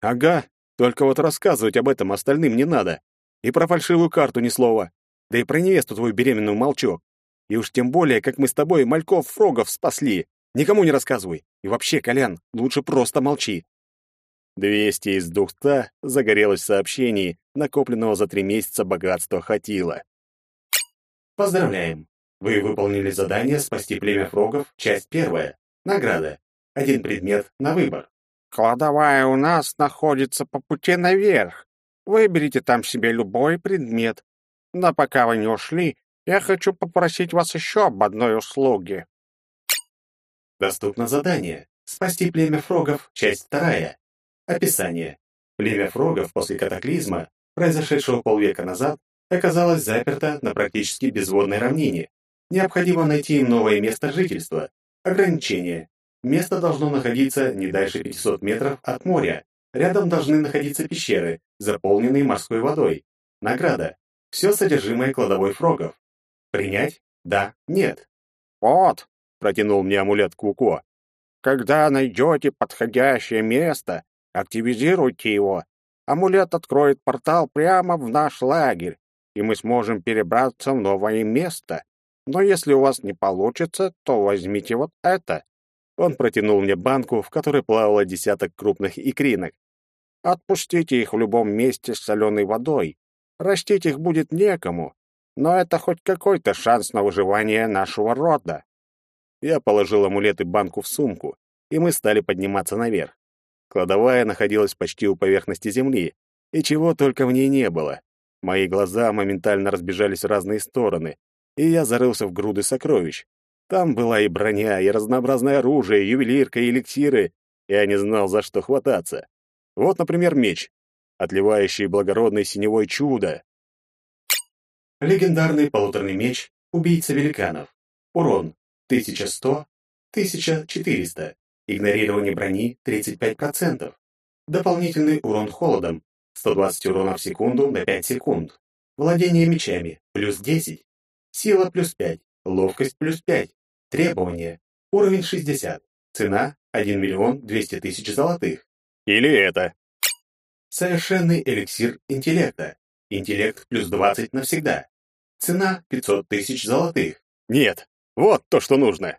Ага, только вот рассказывать об этом остальным не надо. И про фальшивую карту ни слова. Да и про невесту твою беременную молчу. И уж тем более, как мы с тобой мальков-фрогов спасли. Никому не рассказывай. И вообще, Колян, лучше просто молчи. Двести из двухста загорелось в сообщении, накопленного за три месяца богатства Хатила. Поздравляем! Вы выполнили задание «Спасти племя фрогов», часть первая. Награда. Один предмет на выбор. Кладовая у нас находится по пути наверх. Выберите там себе любой предмет. Но пока вы не ушли, я хочу попросить вас еще об одной услуге. Доступно задание «Спасти племя фрогов», часть вторая. Описание. Племя фрогов после катаклизма, произошедшего полвека назад, оказалось заперто на практически безводной равнине. Необходимо найти им новое место жительства. Ограничение. Место должно находиться не дальше 500 метров от моря. Рядом должны находиться пещеры, заполненные морской водой. Награда. Все содержимое кладовой фрогов. Принять? Да, нет. Вот, протянул мне амулет Куко. Когда найдете подходящее место, активизируйте его. Амулет откроет портал прямо в наш лагерь, и мы сможем перебраться в новое место. Но если у вас не получится, то возьмите вот это. Он протянул мне банку, в которой плавало десяток крупных икринок. Отпустите их в любом месте с соленой водой. Растить их будет некому, но это хоть какой-то шанс на выживание нашего рода. Я положил амулет и банку в сумку, и мы стали подниматься наверх. Кладовая находилась почти у поверхности земли, и чего только в ней не было. Мои глаза моментально разбежались в разные стороны, и я зарылся в груды сокровищ. Там была и броня, и разнообразное оружие, ювелирка, и эликсиры. Я не знал, за что хвататься. Вот, например, меч, отливающий благородный синевой чудо. Легендарный полуторный меч «Убийца великанов». Урон 1100, 1400. Игнорирование брони 35%. Дополнительный урон холодом 120 урона в секунду на 5 секунд. Владение мечами плюс 10. Сила плюс 5. Ловкость плюс 5. Требования. Уровень 60. Цена 1 миллион 200 тысяч золотых. Или это. Совершенный эликсир интеллекта. Интеллект плюс 20 навсегда. Цена 500 тысяч золотых. Нет, вот то, что нужно.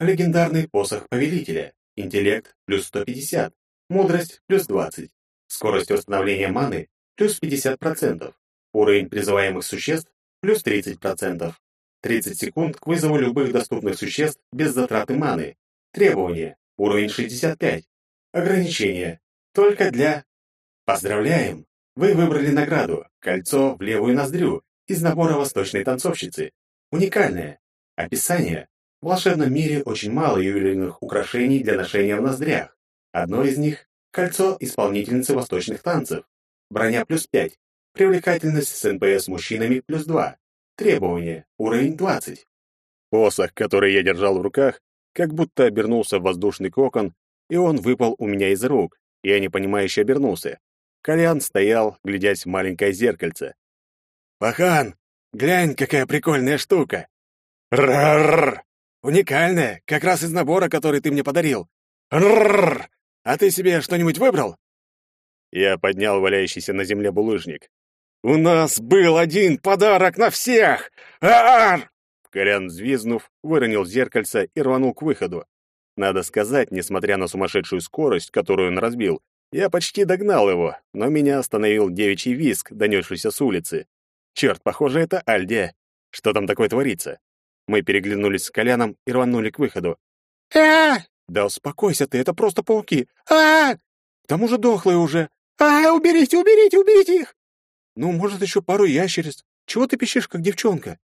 Легендарный посох повелителя. Интеллект плюс 150. Мудрость плюс 20. Скорость восстановления маны плюс 50%. Уровень призываемых существ плюс 30%. 30 секунд к вызову любых доступных существ без затраты маны. Требования. Уровень 65. Ограничения. Только для... Поздравляем! Вы выбрали награду «Кольцо в левую ноздрю» из набора восточной танцовщицы. Уникальное. Описание. В волшебном мире очень мало ювелирных украшений для ношения в ноздрях. Одно из них — кольцо исполнительницы восточных танцев. Броня плюс 5. Привлекательность с НПС мужчинами плюс 2. Требования. Уровень 20. Посох, который я держал в руках, как будто обернулся в воздушный кокон, и он выпал у меня из рук. Я непонимающе обернулся. Колян стоял, глядясь в маленькое зеркальце. «Пахан, глянь, какая прикольная штука!» «Ррррр! Уникальная, как раз из набора, который ты мне подарил. Ррррр! А ты себе что-нибудь выбрал?» Я поднял валяющийся на земле булыжник. «У нас был один подарок на всех! Ар!» Колян, взвизнув, выронил зеркальце и рванул к выходу. Надо сказать, несмотря на сумасшедшую скорость, которую он разбил, я почти догнал его, но меня остановил девичий виск, донесшийся с улицы. Черт, похоже, это Альдия. Что там такое творится? Мы переглянулись с Коляном и рванули к выходу. а Да успокойся ты, это просто пауки. а К тому же дохлые уже. а Уберите, уберите, уберите их! Ну, может, еще пару ящериц. Чего ты пищишь, как девчонка?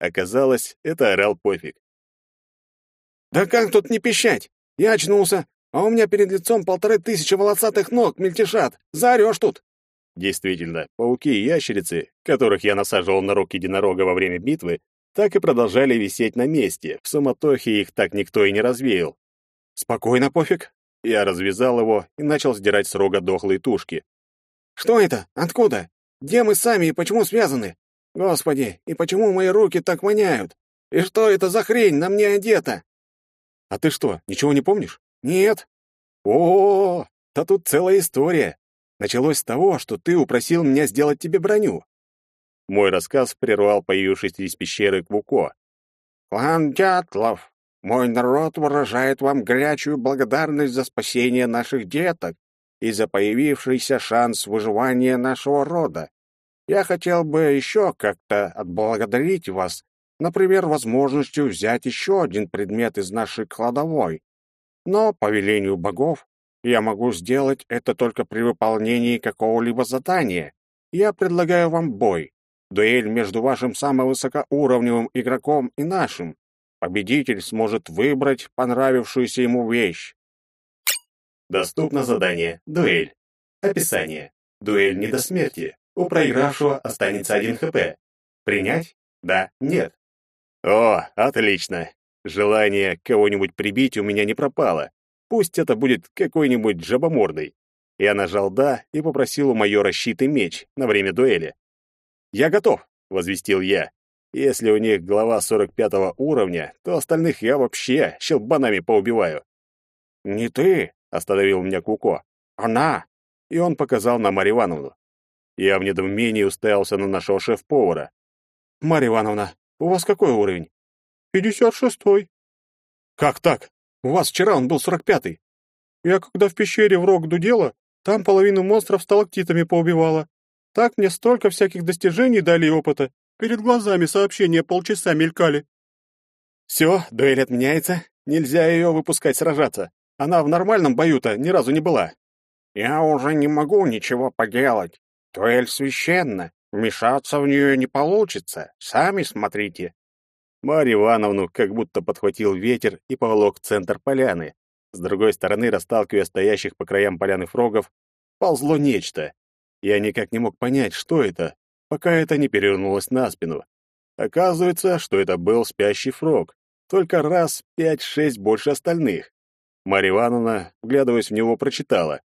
Оказалось, это орал пофиг. Да как тут не пищать? Я очнулся, а у меня перед лицом полторы тысячи волосатых ног мельтешат. Заорешь тут. Действительно, пауки и ящерицы, которых я насаживал на руки единорога во время битвы, так и продолжали висеть на месте. В суматохе их так никто и не развеял. Спокойно, пофиг. Я развязал его и начал сдирать с рога дохлые тушки. Что это? Откуда? Где мы сами и почему связаны? Господи, и почему мои руки так воняют? И что это за хрень на мне одета? А ты что, ничего не помнишь? Нет. О, -о, -о да тут целая история. Началось с того, что ты упросил меня сделать тебе броню. Мой рассказ прервал появившийся из пещеры Квуко. «Клан Дятлов, мой народ выражает вам горячую благодарность за спасение наших деток и за появившийся шанс выживания нашего рода. Я хотел бы еще как-то отблагодарить вас например, возможностью взять еще один предмет из нашей кладовой. Но, по велению богов, я могу сделать это только при выполнении какого-либо задания. Я предлагаю вам бой. Дуэль между вашим самым высокоуровневым игроком и нашим. Победитель сможет выбрать понравившуюся ему вещь. Доступно задание «Дуэль». Описание. Дуэль не до смерти. У проигравшего останется один ХП. Принять? Да, нет. О, отлично. Желание кого-нибудь прибить у меня не пропало. Пусть это будет какой-нибудь жабомордый. Я нажал «да» и попросил у майора щит и меч на время дуэли. «Я готов», — возвестил я. «Если у них глава 45 уровня, то остальных я вообще щелбанами поубиваю». «Не ты», — остановил меня Куко. «Она!» И он показал на Марью Ивановну. Я в недоумении уставился на нашего шеф-повара. «Марья Ивановна, у вас какой уровень?» «Пятьдесят шестой». «Как так? У вас вчера он был сорок пятый». «Я когда в пещере в рог дудела, там половину монстров сталактитами поубивала. Так мне столько всяких достижений дали опыта. Перед глазами сообщения полчаса мелькали». «Все, дуэль отменяется. Нельзя ее выпускать сражаться. Она в нормальном бою-то ни разу не была». «Я уже не могу ничего поделать. Дуэль священна. Вмешаться в нее не получится. Сами смотрите». Марью Ивановну как будто подхватил ветер и поволок в центр поляны. С другой стороны, расталкивая стоящих по краям поляны фрогов, ползло нечто. Я никак не мог понять, что это, пока это не перевернулось на спину. Оказывается, что это был спящий фрог, только раз пять-шесть больше остальных. Марья Ивановна, вглядываясь в него, прочитала.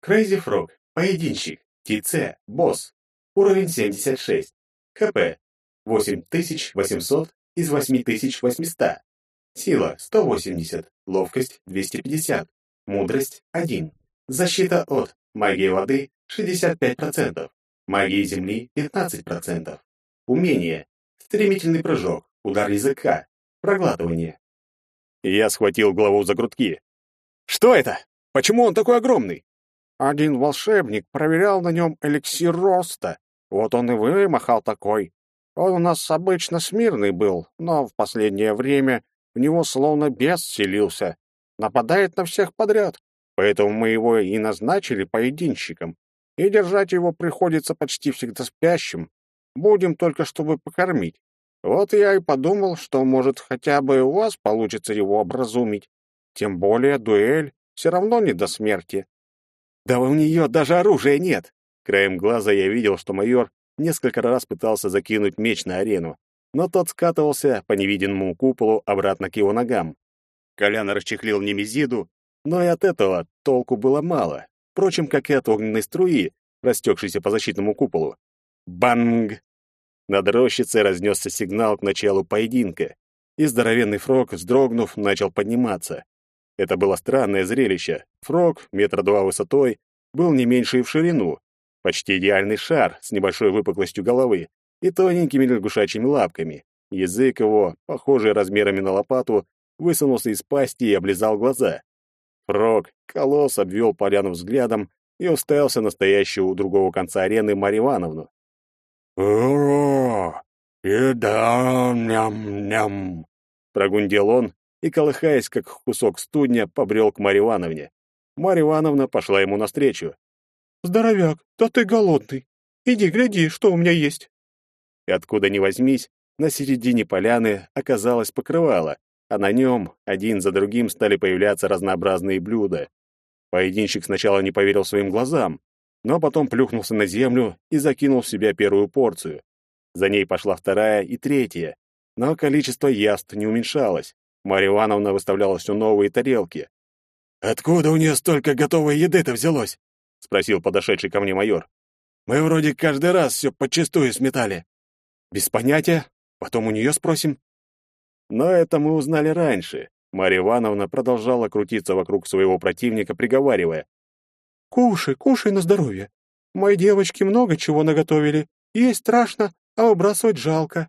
Крейзи Фрог, поединщик, ТЦ, босс, уровень 76, ХП 8800 из 8800, сила 180, ловкость 250, мудрость 1, защита от магии воды 65%, магии земли 15%, умение, стремительный прыжок, удар языка, проглатывание. Я схватил главу за грудки. «Что это? Почему он такой огромный?» Один волшебник проверял на нем эликсир роста. Вот он и вымахал такой. Он у нас обычно смирный был, но в последнее время в него словно бес селился. Нападает на всех подряд. Поэтому мы его и назначили поединщиком. И держать его приходится почти всегда спящим. Будем только чтобы покормить. Вот я и подумал, что, может, хотя бы у вас получится его образумить. Тем более дуэль все равно не до смерти. Да у нее даже оружия нет. Краем глаза я видел, что майор несколько раз пытался закинуть меч на арену, но тот скатывался по невидимому куполу обратно к его ногам. Колян расчехлил немезиду, но и от этого толку было мало, впрочем, как и от огненной струи, растекшейся по защитному куполу. Банг! Над рощицей разнесся сигнал к началу поединка, и здоровенный фрог, вздрогнув, начал подниматься. Это было странное зрелище. Фрог, метра два высотой, был не меньше и в ширину. Почти идеальный шар с небольшой выпуклостью головы и тоненькими лягушачьими лапками. Язык его, похожий размерами на лопату, высунулся из пасти и облизал глаза. Фрог, колосс, обвел поляну взглядом и уставился на стоящую у другого конца арены Марью Ивановну. «Ура! Еда, ням-ням!» Прогундел он и, колыхаясь, как кусок студня, побрел к Марье Ивановне. Марья Ивановна пошла ему навстречу. «Здоровяк, да ты голодный. Иди, гляди, что у меня есть». И откуда ни возьмись, на середине поляны оказалось покрывало, а на нем один за другим стали появляться разнообразные блюда. Поединщик сначала не поверил своим глазам, но потом плюхнулся на землю и закинул в себя первую порцию. За ней пошла вторая и третья, но количество яств не уменьшалось. Марья Ивановна выставляла все новые тарелки. «Откуда у нее столько готовой еды-то взялось?» — спросил подошедший ко мне майор. «Мы вроде каждый раз все подчистую сметали». «Без понятия. Потом у нее спросим». Но это мы узнали раньше. Марья Ивановна продолжала крутиться вокруг своего противника, приговаривая. «Кушай, кушай на здоровье. Мои девочки много чего наготовили. Есть страшно, а выбрасывать жалко».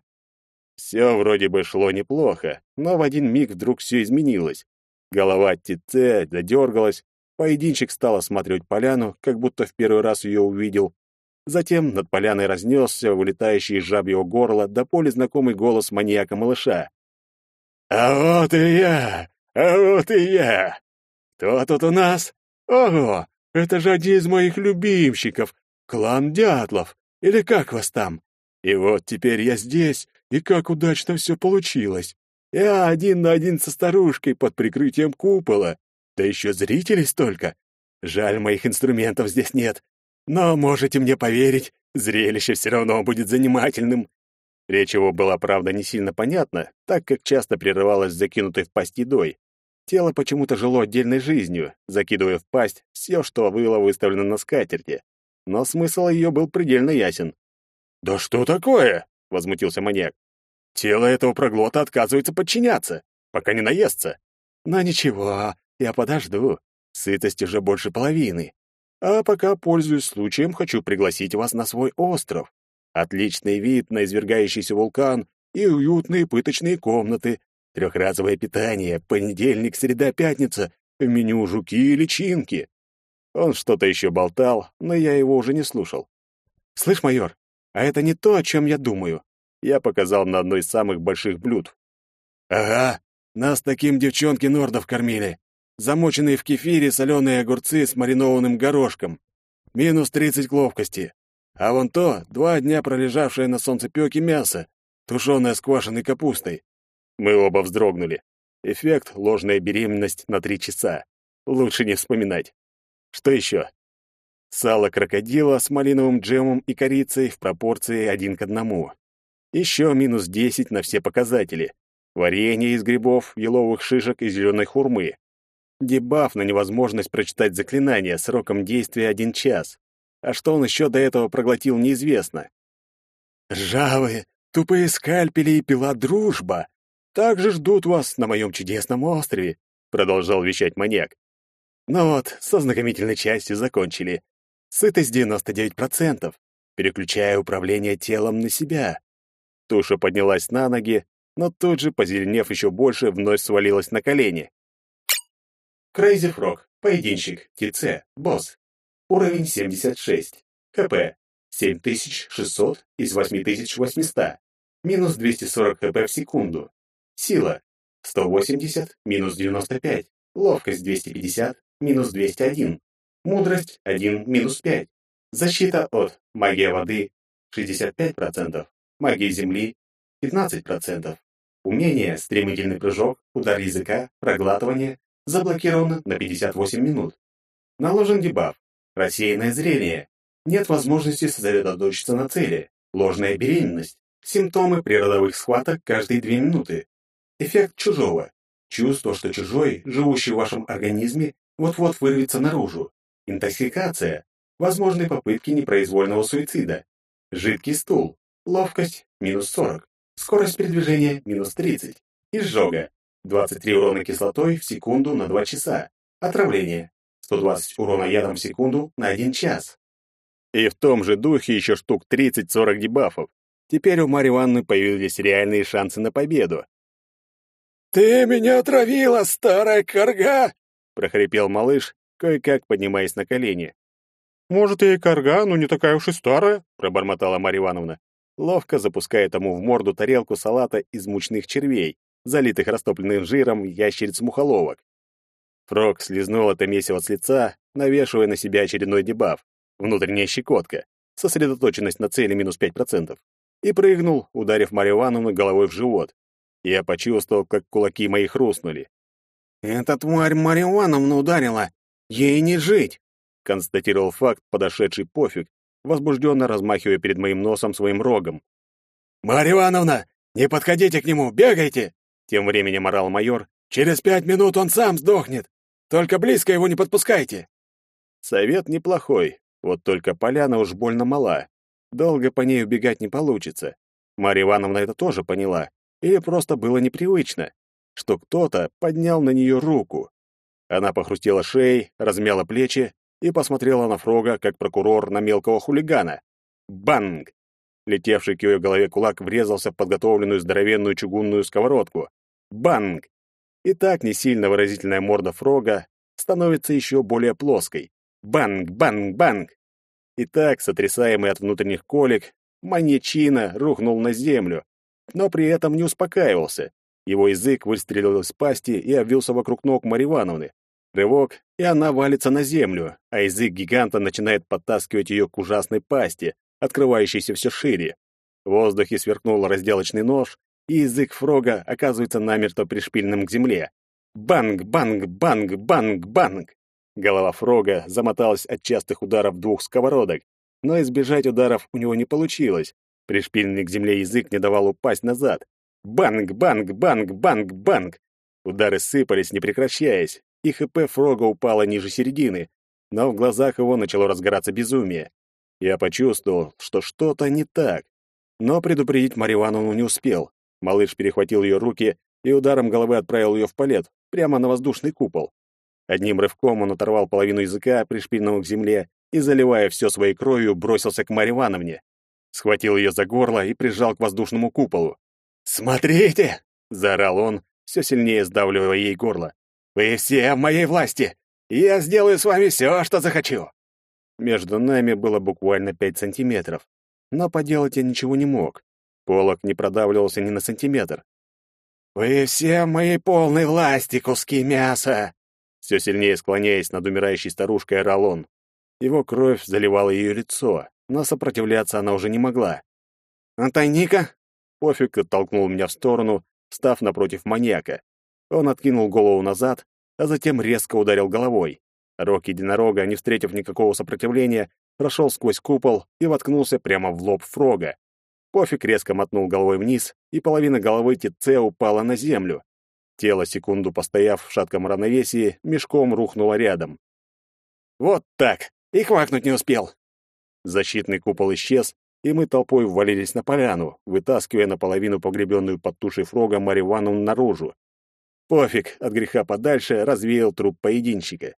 Все вроде бы шло неплохо, но в один миг вдруг все изменилось. Голова Тице задергалась, поединчик стал осматривать поляну, как будто в первый раз ее увидел. Затем над поляной разнесся вылетающий из жабьего горла до поля знакомый голос маньяка-малыша. «А вот и я! А вот и я! Кто тут у нас? Ого, это же один из моих любимчиков, клан Дятлов, или как вас там? И вот теперь я здесь, и как удачно все получилось. Я один на один со старушкой под прикрытием купола, да еще зрителей столько. Жаль, моих инструментов здесь нет, но можете мне поверить, зрелище все равно будет занимательным. Речь его была, правда, не сильно понятна, так как часто прерывалась закинутой в пасть едой. Тело почему-то жило отдельной жизнью, закидывая в пасть все, что было выставлено на скатерти. Но смысл ее был предельно ясен. «Да что такое?» — возмутился маньяк. «Тело этого проглота отказывается подчиняться, пока не наестся. Но ничего, я подожду. Сытость уже больше половины. А пока, пользуясь случаем, хочу пригласить вас на свой остров. Отличный вид на извергающийся вулкан и уютные пыточные комнаты, трехразовое питание, понедельник, среда, пятница, в меню жуки и личинки. Он что-то еще болтал, но я его уже не слушал. «Слышь, майор, а это не то, о чем я думаю». Я показал на одно из самых больших блюд. «Ага, нас таким девчонки нордов кормили замоченные в кефире соленые огурцы с маринованным горошком. Минус 30 к ловкости. А вон то, два дня пролежавшее на солнцепёке мясо, тушеное с квашеной капустой. Мы оба вздрогнули. Эффект — ложная беременность на три часа. Лучше не вспоминать. Что еще? Сало крокодила с малиновым джемом и корицей в пропорции один к одному. Еще минус 10 на все показатели. Варенье из грибов, еловых шишек и зеленой хурмы. Дебаф на невозможность прочитать заклинание сроком действия один час. А что он еще до этого проглотил, неизвестно. «Ржавые, тупые скальпели и пила дружба также ждут вас на моем чудесном острове», продолжал вещать маньяк. «Ну вот, со знакомительной частью закончили. Сытость 99%. Переключая управление телом на себя». Туша поднялась на ноги, но тут же, позеленев еще больше, вновь свалилась на колени. Крейзи Фрог, поединщик, ТЦ, босс. Уровень 76. КП 7600 из 8800. Минус 240 КП в секунду. Сила 180 минус 95. Ловкость 250 минус 201. Мудрость 1 минус 5. Защита от магия воды 65%. Магия земли 15%. Умение стремительный прыжок, удар языка, проглатывание Заблокировано на 58 минут. Наложен дебаф. Рассеянное зрение. Нет возможности сосредоточиться на цели. Ложная беременность. Симптомы природовых схваток каждые 2 минуты. Эффект чужого. Чувство, что чужой, живущий в вашем организме, вот-вот вырвется наружу. Интоксикация. Возможные попытки непроизвольного суицида. Жидкий стул. Ловкость – минус 40. Скорость передвижения – минус 30. Изжога. 23 урона кислотой в секунду на 2 часа. Отравление. 120 урона ядом в секунду на 1 час. И в том же духе еще штук 30-40 дебафов. Теперь у Марьи Ивановны появились реальные шансы на победу. «Ты меня отравила, старая корга!» — прохрипел малыш, кое-как поднимаясь на колени. «Может, и корга, но не такая уж и старая», — пробормотала Марья Ивановна, ловко запуская тому в морду тарелку салата из мучных червей, залитых растопленным жиром ящериц-мухоловок. Фрог слезнул это месиво с лица, навешивая на себя очередной дебаф, внутренняя щекотка, сосредоточенность на цели минус 5%, и прыгнул, ударив Марью Ивановну головой в живот. Я почувствовал, как кулаки мои хрустнули. «Эта тварь Марью Ивановну ударила! Ей не жить!» констатировал факт подошедший пофиг, возбужденно размахивая перед моим носом своим рогом. «Марья Ивановна, не подходите к нему, бегайте!» Тем временем орал майор. «Через пять минут он сам сдохнет! Только близко его не подпускайте!» Совет неплохой, вот только поляна уж больно мала. Долго по ней убегать не получится. Марья Ивановна это тоже поняла. Или просто было непривычно, что кто-то поднял на нее руку. Она похрустела шеей, размяла плечи и посмотрела на Фрога, как прокурор на мелкого хулигана. Банг! Летевший к ее голове кулак врезался в подготовленную здоровенную чугунную сковородку. Банг! И так не сильно выразительная морда Фрога становится еще более плоской. Банг, банг, банг! И так, сотрясаемый от внутренних колик, маньячина рухнул на землю, но при этом не успокаивался. Его язык выстрелил из пасти и обвился вокруг ног Марьи Ивановны. Рывок, и она валится на землю, а язык гиганта начинает подтаскивать ее к ужасной пасти, открывающейся все шире. В воздухе сверкнул разделочный нож, и язык фрога оказывается намертво пришпильным к земле. Банг, банг, банг, банг, банг. Голова фрога замоталась от частых ударов двух сковородок, но избежать ударов у него не получилось. Пришпильный к земле язык не давал упасть назад. Банг, банг, банг, банг, банг. Удары сыпались, не прекращаясь, и ХП Фрога упало ниже середины, но в глазах его начало разгораться безумие. Я почувствовал, что что-то не так, но предупредить Марью Ивановну не успел. Малыш перехватил ее руки и ударом головы отправил ее в полет, прямо на воздушный купол. Одним рывком он оторвал половину языка, пришпильного к земле, и, заливая все своей кровью, бросился к Марье Ивановне. Схватил ее за горло и прижал к воздушному куполу. «Смотрите!» — заорал он, все сильнее сдавливая ей горло. «Вы все в моей власти, я сделаю с вами все, что захочу!» Между нами было буквально пять сантиметров, но поделать я ничего не мог. Полок не продавливался ни на сантиметр. «Вы все в моей полной власти, куски мяса!» Все сильнее склоняясь над умирающей старушкой, орал он. Его кровь заливала ее лицо, но сопротивляться она уже не могла. «Антоника?» Пофиг оттолкнул меня в сторону, став напротив маньяка. Он откинул голову назад, а затем резко ударил головой. Рог единорога, не встретив никакого сопротивления, прошел сквозь купол и воткнулся прямо в лоб Фрога. Пофиг резко мотнул головой вниз, и половина головы Титце упала на землю. Тело, секунду постояв в шатком равновесии, мешком рухнуло рядом. «Вот так! И хвакнуть не успел!» Защитный купол исчез, и мы толпой ввалились на поляну, вытаскивая наполовину погребенную под тушей фрога Марью Ивановну наружу. Пофиг, от греха подальше развеял труп поединщика.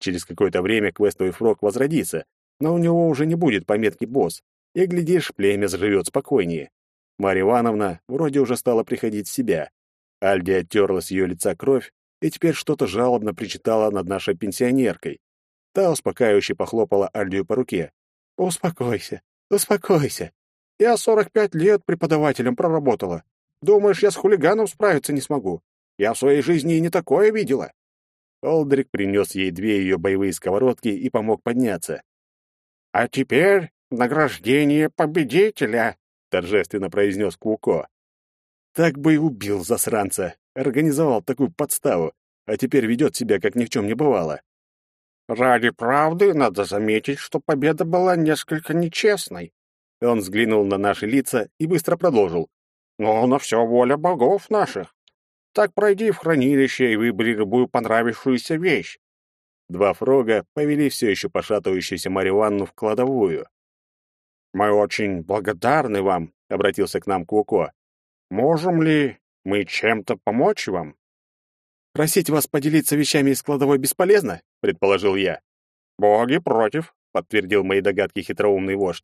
Через какое-то время квестовый фрог возродится, но у него уже не будет пометки «босс», и, глядишь, племя заживет спокойнее. Марья Ивановна вроде уже стала приходить в себя. Альди оттерла с ее лица кровь и теперь что-то жалобно причитала над нашей пенсионеркой. Та успокаивающе похлопала Альдию по руке. «Успокойся, успокойся. Я сорок пять лет преподавателем проработала. Думаешь, я с хулиганом справиться не смогу? Я в своей жизни и не такое видела». Олдрик принес ей две ее боевые сковородки и помог подняться. «А теперь награждение победителя», — торжественно произнес Куко. Так бы и убил засранца. Организовал такую подставу, а теперь ведет себя, как ни в чем не бывало. Ради правды надо заметить, что победа была несколько нечестной. Он взглянул на наши лица и быстро продолжил. Но на все воля богов наших. Так пройди в хранилище и выбери любую понравившуюся вещь. Два фрога повели все еще пошатывающуюся Марию в кладовую. «Мы очень благодарны вам», — обратился к нам Куко. Можем ли мы чем-то помочь вам? Просить вас поделиться вещами из кладовой бесполезно, предположил я. Боги против, подтвердил мои догадки хитроумный вождь.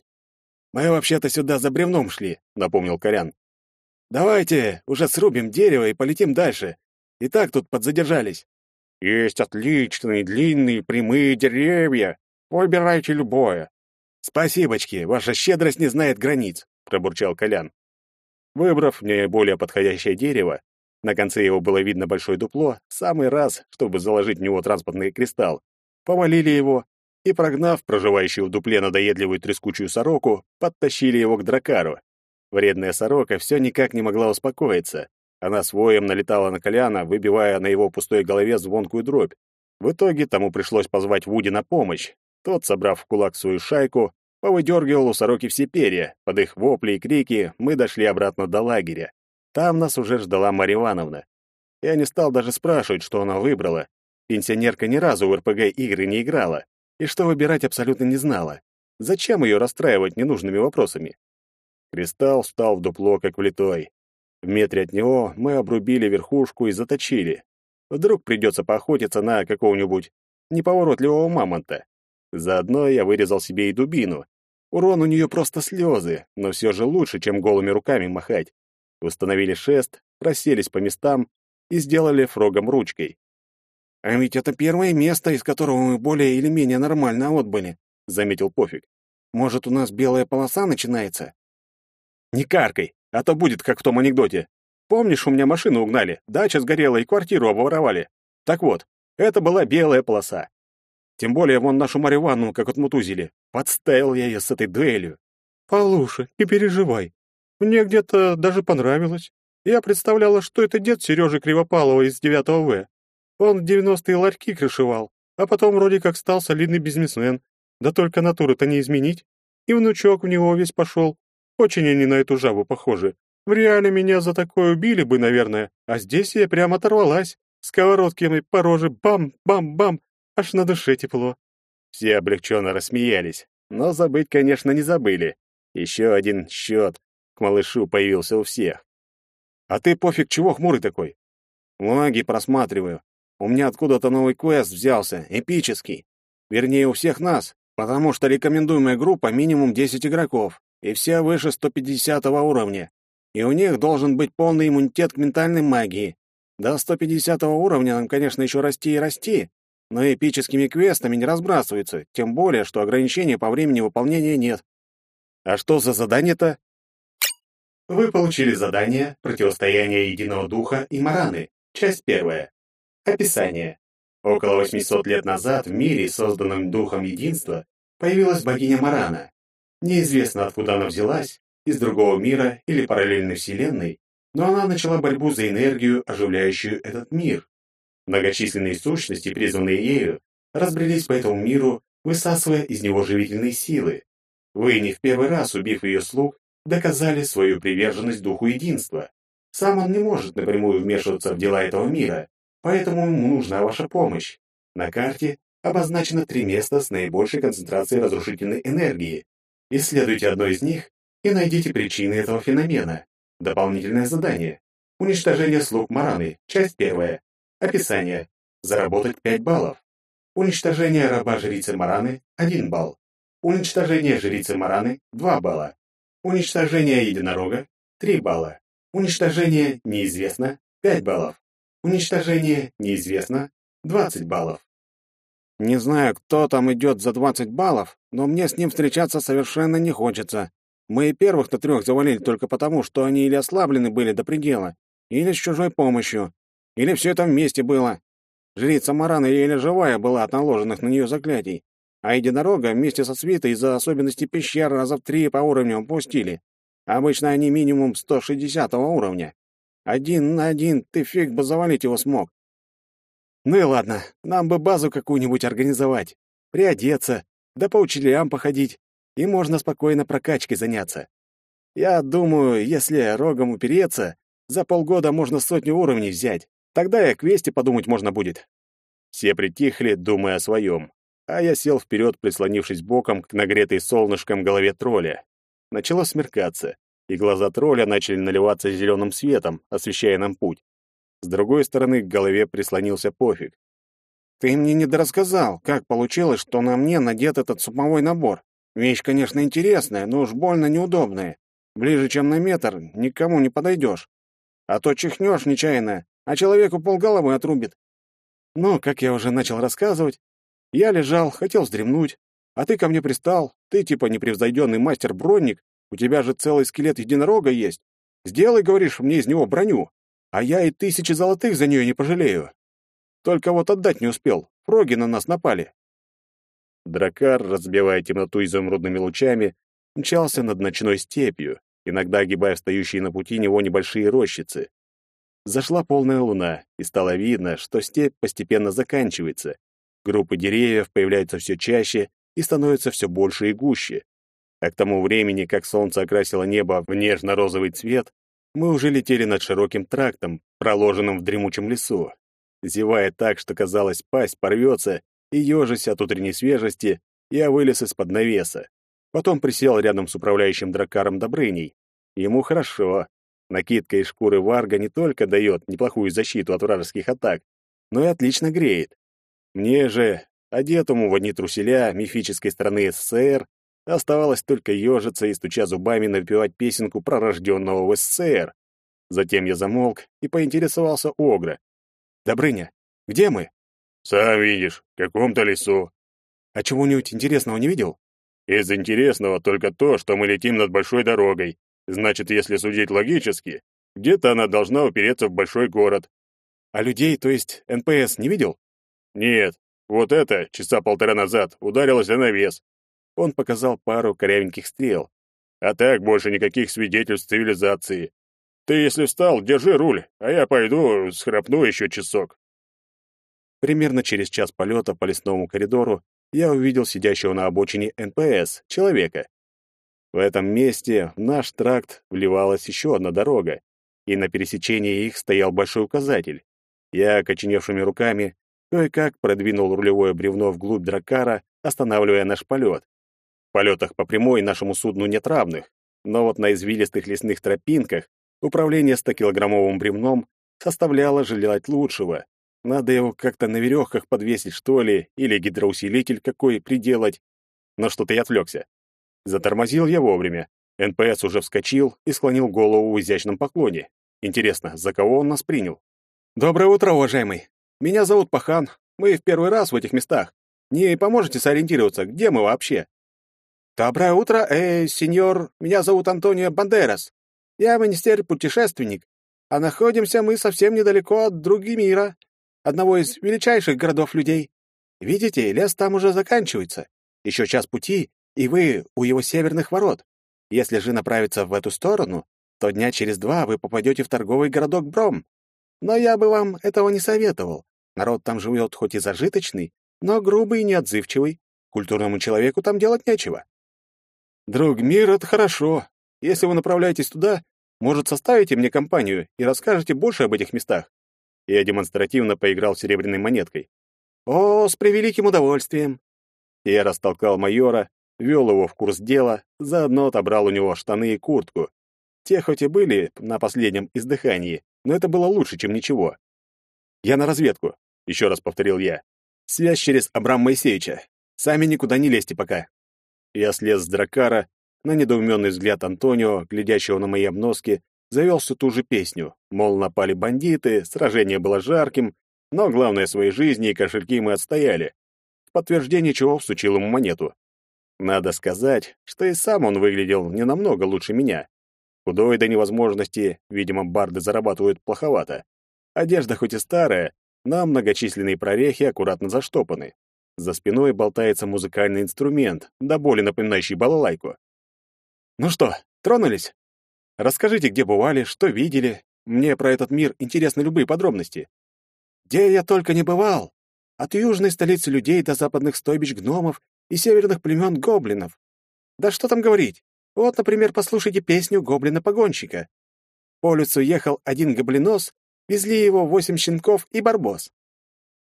Мы вообще-то сюда за бревном шли, напомнил Корян. Давайте уже срубим дерево и полетим дальше. И так тут подзадержались. Есть отличные длинные прямые деревья. Выбирайте любое. Спасибочки, ваша щедрость не знает границ, пробурчал Колян. Выбрав наиболее подходящее дерево, на конце его было видно большое дупло, самый раз, чтобы заложить в него транспортный кристалл, повалили его и, прогнав проживающую в дупле надоедливую трескучую сороку, подтащили его к дракару. Вредная сорока все никак не могла успокоиться. Она своем налетала на Коляна, выбивая на его пустой голове звонкую дробь. В итоге тому пришлось позвать Вуди на помощь. Тот, собрав в кулак свою шайку, Повыдергивал у сороки все перья. Под их вопли и крики мы дошли обратно до лагеря. Там нас уже ждала Марья Ивановна. Я не стал даже спрашивать, что она выбрала. Пенсионерка ни разу в РПГ-игры не играла, и что выбирать абсолютно не знала. Зачем ее расстраивать ненужными вопросами? Кристалл встал в дупло, как влитой. В метре от него мы обрубили верхушку и заточили. Вдруг придется поохотиться на какого-нибудь неповоротливого мамонта. Заодно я вырезал себе и дубину, Урон у нее просто слезы, но все же лучше, чем голыми руками махать. Установили шест, расселись по местам и сделали фрогом ручкой. «А ведь это первое место, из которого мы более или менее нормально отбыли», — заметил Пофиг. Может, у нас белая полоса начинается? Не каркай, а то будет, как в том анекдоте. Помнишь, у меня машину угнали, дача сгорела и квартиру обворовали? Так вот, это была белая полоса. Тем более вон нашу Марью Ивановну как отмутузили. Подставил я ее с этой дуэлью. Полуша, не переживай. Мне где-то даже понравилось. Я представляла, что это дед Сережи Кривопалова из 9 В. Он в 90-е ларьки крышевал, а потом вроде как стал солидный бизнесмен. Да только натуру-то не изменить. И внучок в него весь пошел. Очень они на эту жабу похожи. В реале меня за такое убили бы, наверное, а здесь я прямо оторвалась. Сковородками по роже бам-бам-бам, аж на душе тепло. Все облегченно рассмеялись, но забыть, конечно, не забыли. Еще один счет к малышу появился у всех. А ты пофиг чего хмурый такой? Логи просматриваю. У меня откуда-то новый квест взялся, эпический. Вернее, у всех нас, потому что рекомендуемая группа минимум 10 игроков, и все выше 150 уровня. И у них должен быть полный иммунитет к ментальной магии. До 150 уровня нам, конечно, еще расти и расти, но эпическими квестами не разбрасываются, тем более, что ограничения по времени выполнения нет. А что за задание-то? Вы получили задание «Противостояние единого духа и Мараны», часть первая. Описание. Около 800 лет назад в мире, созданном духом единства, появилась богиня Марана. Неизвестно, откуда она взялась, из другого мира или параллельной вселенной, но она начала борьбу за энергию, оживляющую этот мир. Многочисленные сущности, призванные ею, разбрелись по этому миру, высасывая из него живительные силы. Вы, не в первый раз убив ее слуг, доказали свою приверженность духу единства. Сам он не может напрямую вмешиваться в дела этого мира, поэтому ему нужна ваша помощь. На карте обозначено три места с наибольшей концентрацией разрушительной энергии. Исследуйте одно из них и найдите причины этого феномена. Дополнительное задание. Уничтожение слуг Мараны. Часть первая. Описание. Заработать 5 баллов. Уничтожение раба-жрицы Мараны – 1 балл. Уничтожение жрицы Мараны – 2 балла. Уничтожение единорога – 3 балла. Уничтожение неизвестно – 5 баллов. Уничтожение неизвестно – 20 баллов. Не знаю, кто там идет за 20 баллов, но мне с ним встречаться совершенно не хочется. Мы и первых-то трех завалили только потому, что они или ослаблены были до предела, или с чужой помощью, или все это вместе было. Жрица Марана еле живая была от наложенных на нее заклятий, а единорога вместе со свитой из-за особенностей пещер раза в три по уровню упустили. Обычно они минимум 160 уровня. Один на один ты фиг бы завалить его смог. Ну и ладно, нам бы базу какую-нибудь организовать, приодеться, да по учителям походить, и можно спокойно прокачкой заняться. Я думаю, если рогом упереться, за полгода можно сотню уровней взять. Тогда и о квесте подумать можно будет. Все притихли, думая о своем, а я сел вперед, прислонившись боком к нагретой солнышком голове тролля. Начало смеркаться, и глаза тролля начали наливаться зеленым светом, освещая нам путь. С другой стороны к голове прислонился пофиг. «Ты мне не дорассказал, как получилось, что на мне надет этот сумовой набор. Вещь, конечно, интересная, но уж больно неудобная. Ближе, чем на метр, никому не подойдешь. А то чихнешь нечаянно, а человеку полголовы отрубит. Но, как я уже начал рассказывать, я лежал, хотел вздремнуть, а ты ко мне пристал, ты типа непревзойденный мастер-бронник, у тебя же целый скелет единорога есть. Сделай, говоришь, мне из него броню, а я и тысячи золотых за нее не пожалею. Только вот отдать не успел, фроги на нас напали. Дракар, разбивая темноту изумрудными лучами, мчался над ночной степью, иногда огибая встающие на пути него небольшие рощицы. Зашла полная луна, и стало видно, что степь постепенно заканчивается. Группы деревьев появляются все чаще и становятся все больше и гуще. А к тому времени, как солнце окрасило небо в нежно-розовый цвет, мы уже летели над широким трактом, проложенным в дремучем лесу. Зевая так, что казалось, пасть порвется, и, ежась от утренней свежести, я вылез из-под навеса. Потом присел рядом с управляющим дракаром Добрыней. Ему хорошо. Накидка из шкуры варга не только дает неплохую защиту от вражеских атак, но и отлично греет. Мне же, одетому в одни труселя мифической страны СССР, оставалось только ежиться и, стуча зубами, напевать песенку про рожденного в СССР. Затем я замолк и поинтересовался у Огра. «Добрыня, где мы?» Сам видишь, в каком-то лесу. А чего-нибудь интересного не видел? Из интересного только то, что мы летим над большой дорогой. Значит, если судить логически, где-то она должна упереться в большой город. А людей, то есть НПС, не видел? Нет, вот это, часа полтора назад, ударилось о навес. Он показал пару корявеньких стрел. А так больше никаких свидетельств цивилизации. Ты, если встал, держи руль, а я пойду схрапну еще часок. Примерно через час полета по лесному коридору я увидел сидящего на обочине НПС, человека. В этом месте в наш тракт вливалась еще одна дорога, и на пересечении их стоял большой указатель. Я, окоченевшими руками, кое-как продвинул рулевое бревно вглубь дракара, останавливая наш полет. В полетах по прямой нашему судну нет равных, но вот на извилистых лесных тропинках управление 100-килограммовым бревном оставляло желать лучшего. Надо его как-то на веревках подвесить, что ли, или гидроусилитель какой приделать. Но что-то я отвлекся. Затормозил я вовремя. НПС уже вскочил и склонил голову в изящном поклоне. Интересно, за кого он нас принял? «Доброе утро, уважаемый. Меня зовут Пахан. Мы в первый раз в этих местах. Не поможете сориентироваться, где мы вообще?» «Доброе утро, э, сеньор. Меня зовут Антонио Бандерас. Я министер-путешественник, а находимся мы совсем недалеко от Другимира, одного из величайших городов людей. Видите, лес там уже заканчивается. Еще час пути, и вы у его северных ворот. Если же направиться в эту сторону, то дня через два вы попадете в торговый городок Бром. Но я бы вам этого не советовал. Народ там живет хоть и зажиточный, но грубый и неотзывчивый. Культурному человеку там делать нечего. Друг мир — это хорошо. Если вы направляетесь туда, может, составите мне компанию и расскажете больше об этих местах. Я демонстративно поиграл серебряной монеткой. О, с превеликим удовольствием. Я растолкал майора, вел его в курс дела, заодно отобрал у него штаны и куртку. Те хоть и были на последнем издыхании, но это было лучше, чем ничего. «Я на разведку», — еще раз повторил я. «Связь через Абрам Моисеевича. Сами никуда не лезьте пока». Я слез с дракара, на недоуменный взгляд Антонио, глядящего на мои обноски, завел всю ту же песню. Мол, напали бандиты, сражение было жарким, но главное, своей жизни и кошельки мы отстояли. В подтверждение чего всучил ему монету. Надо сказать, что и сам он выглядел не намного лучше меня. Худой до невозможности, видимо, барды зарабатывают плоховато. Одежда хоть и старая, но многочисленные прорехи аккуратно заштопаны. За спиной болтается музыкальный инструмент, до боли напоминающий балалайку. Ну что, тронулись? Расскажите, где бывали, что видели. Мне про этот мир интересны любые подробности. Где я только не бывал. От южной столицы людей до западных стойбищ гномов и северных племен гоблинов. Да что там говорить? Вот, например, послушайте песню гоблина-погонщика. По улицу ехал один гоблинос, везли его восемь щенков и барбос.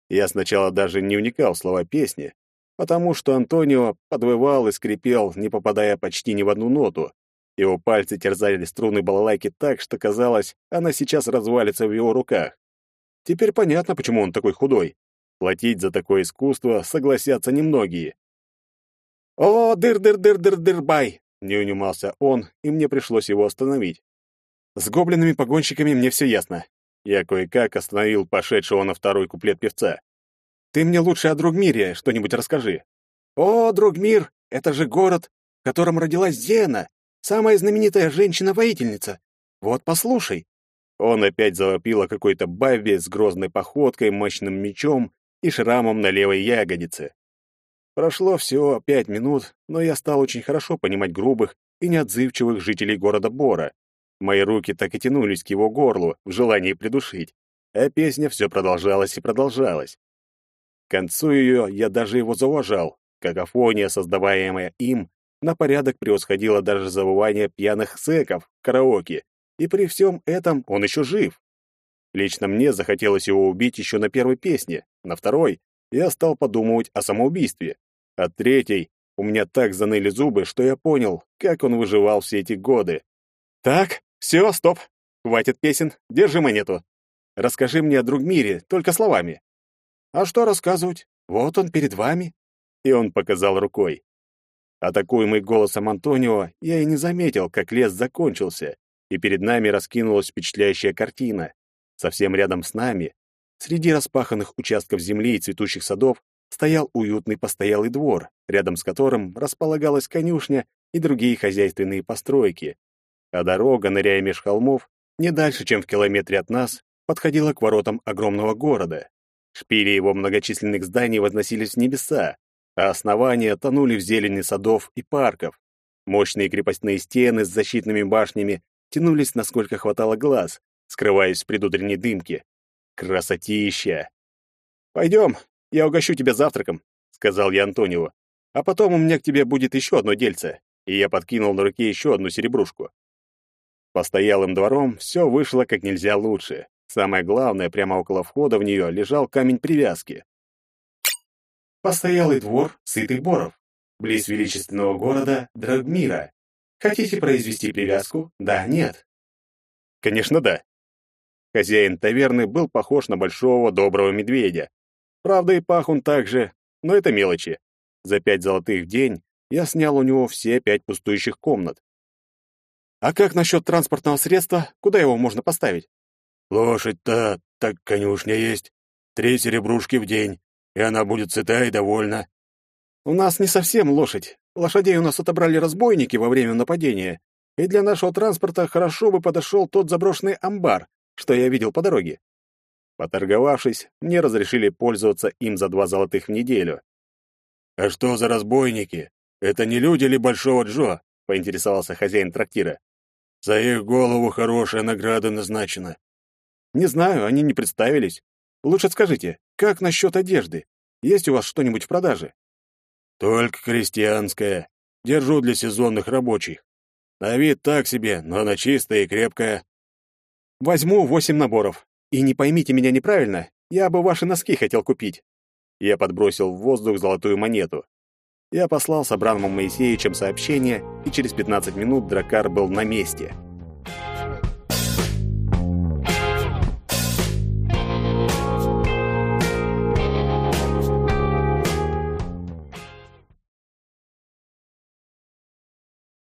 Я сначала даже не вникал в слова песни, потому что Антонио подвывал и скрипел, не попадая почти ни в одну ноту. Его пальцы терзали струны балалайки так, что казалось, она сейчас развалится в его руках. Теперь понятно, почему он такой худой. Платить за такое искусство согласятся немногие. «О, дыр-дыр-дыр-дыр-дыр-бай!» Не унимался он, и мне пришлось его остановить. С гоблинами-погонщиками мне все ясно. Я кое-как остановил пошедшего на второй куплет певца. Ты мне лучше о Другмире что-нибудь расскажи. О, Другмир, это же город, в котором родилась Зена, самая знаменитая женщина-воительница. Вот послушай. Он опять завопил о какой-то бабе с грозной походкой, мощным мечом и шрамом на левой ягодице. Прошло всего пять минут, но я стал очень хорошо понимать грубых и неотзывчивых жителей города Бора. Мои руки так и тянулись к его горлу в желании придушить, а песня все продолжалась и продолжалась. К концу ее я даже его зауважал. Какофония, создаваемая им, на порядок превосходила даже завывание пьяных сэков в караоке, и при всем этом он еще жив. Лично мне захотелось его убить еще на первой песне, на второй я стал подумывать о самоубийстве. От третьей у меня так заныли зубы, что я понял, как он выживал все эти годы. Так, все, стоп. Хватит песен, держи монету. Расскажи мне о друг мире, только словами. А что рассказывать? Вот он перед вами. И он показал рукой. Атакуемый голосом Антонио, я и не заметил, как лес закончился, и перед нами раскинулась впечатляющая картина. Совсем рядом с нами Среди распаханных участков земли и цветущих садов стоял уютный постоялый двор, рядом с которым располагалась конюшня и другие хозяйственные постройки. А дорога, ныряя меж холмов, не дальше, чем в километре от нас, подходила к воротам огромного города. Шпили его многочисленных зданий возносились в небеса, а основания тонули в зелени садов и парков. Мощные крепостные стены с защитными башнями тянулись, насколько хватало глаз, скрываясь в предутренней дымке. Красотища! «Пойдем, я угощу тебя завтраком», — сказал я Антонио. «А потом у меня к тебе будет еще одно дельце». И я подкинул на руке еще одну серебрушку. Постоялым двором все вышло как нельзя лучше. Самое главное, прямо около входа в нее лежал камень привязки. Постоялый двор Сытых Боров, близ величественного города Драгмира. Хотите произвести привязку? Да, нет? Конечно, да. Хозяин таверны был похож на большого доброго медведя. Правда, и пах он так же, но это мелочи. За пять золотых в день я снял у него все пять пустующих комнат. А как насчет транспортного средства? Куда его можно поставить? Лошадь-то, так конюшня есть. Три серебрушки в день, и она будет сыта и довольна. У нас не совсем лошадь. Лошадей у нас отобрали разбойники во время нападения, и для нашего транспорта хорошо бы подошел тот заброшенный амбар, что я видел по дороге. Поторговавшись, мне разрешили пользоваться им за два золотых в неделю. «А что за разбойники? Это не люди ли Большого Джо?» — поинтересовался хозяин трактира. «За их голову хорошая награда назначена. Не знаю, они не представились. Лучше скажите, как насчет одежды? Есть у вас что-нибудь в продаже? Только крестьянская. Держу для сезонных рабочих. На вид так себе, но она чистая и крепкая. Возьму восемь наборов. И не поймите меня неправильно, я бы ваши носки хотел купить. Я подбросил в воздух золотую монету. Я послал с Абрамом Моисеевичем сообщение, и через 15 минут Дракар был на месте —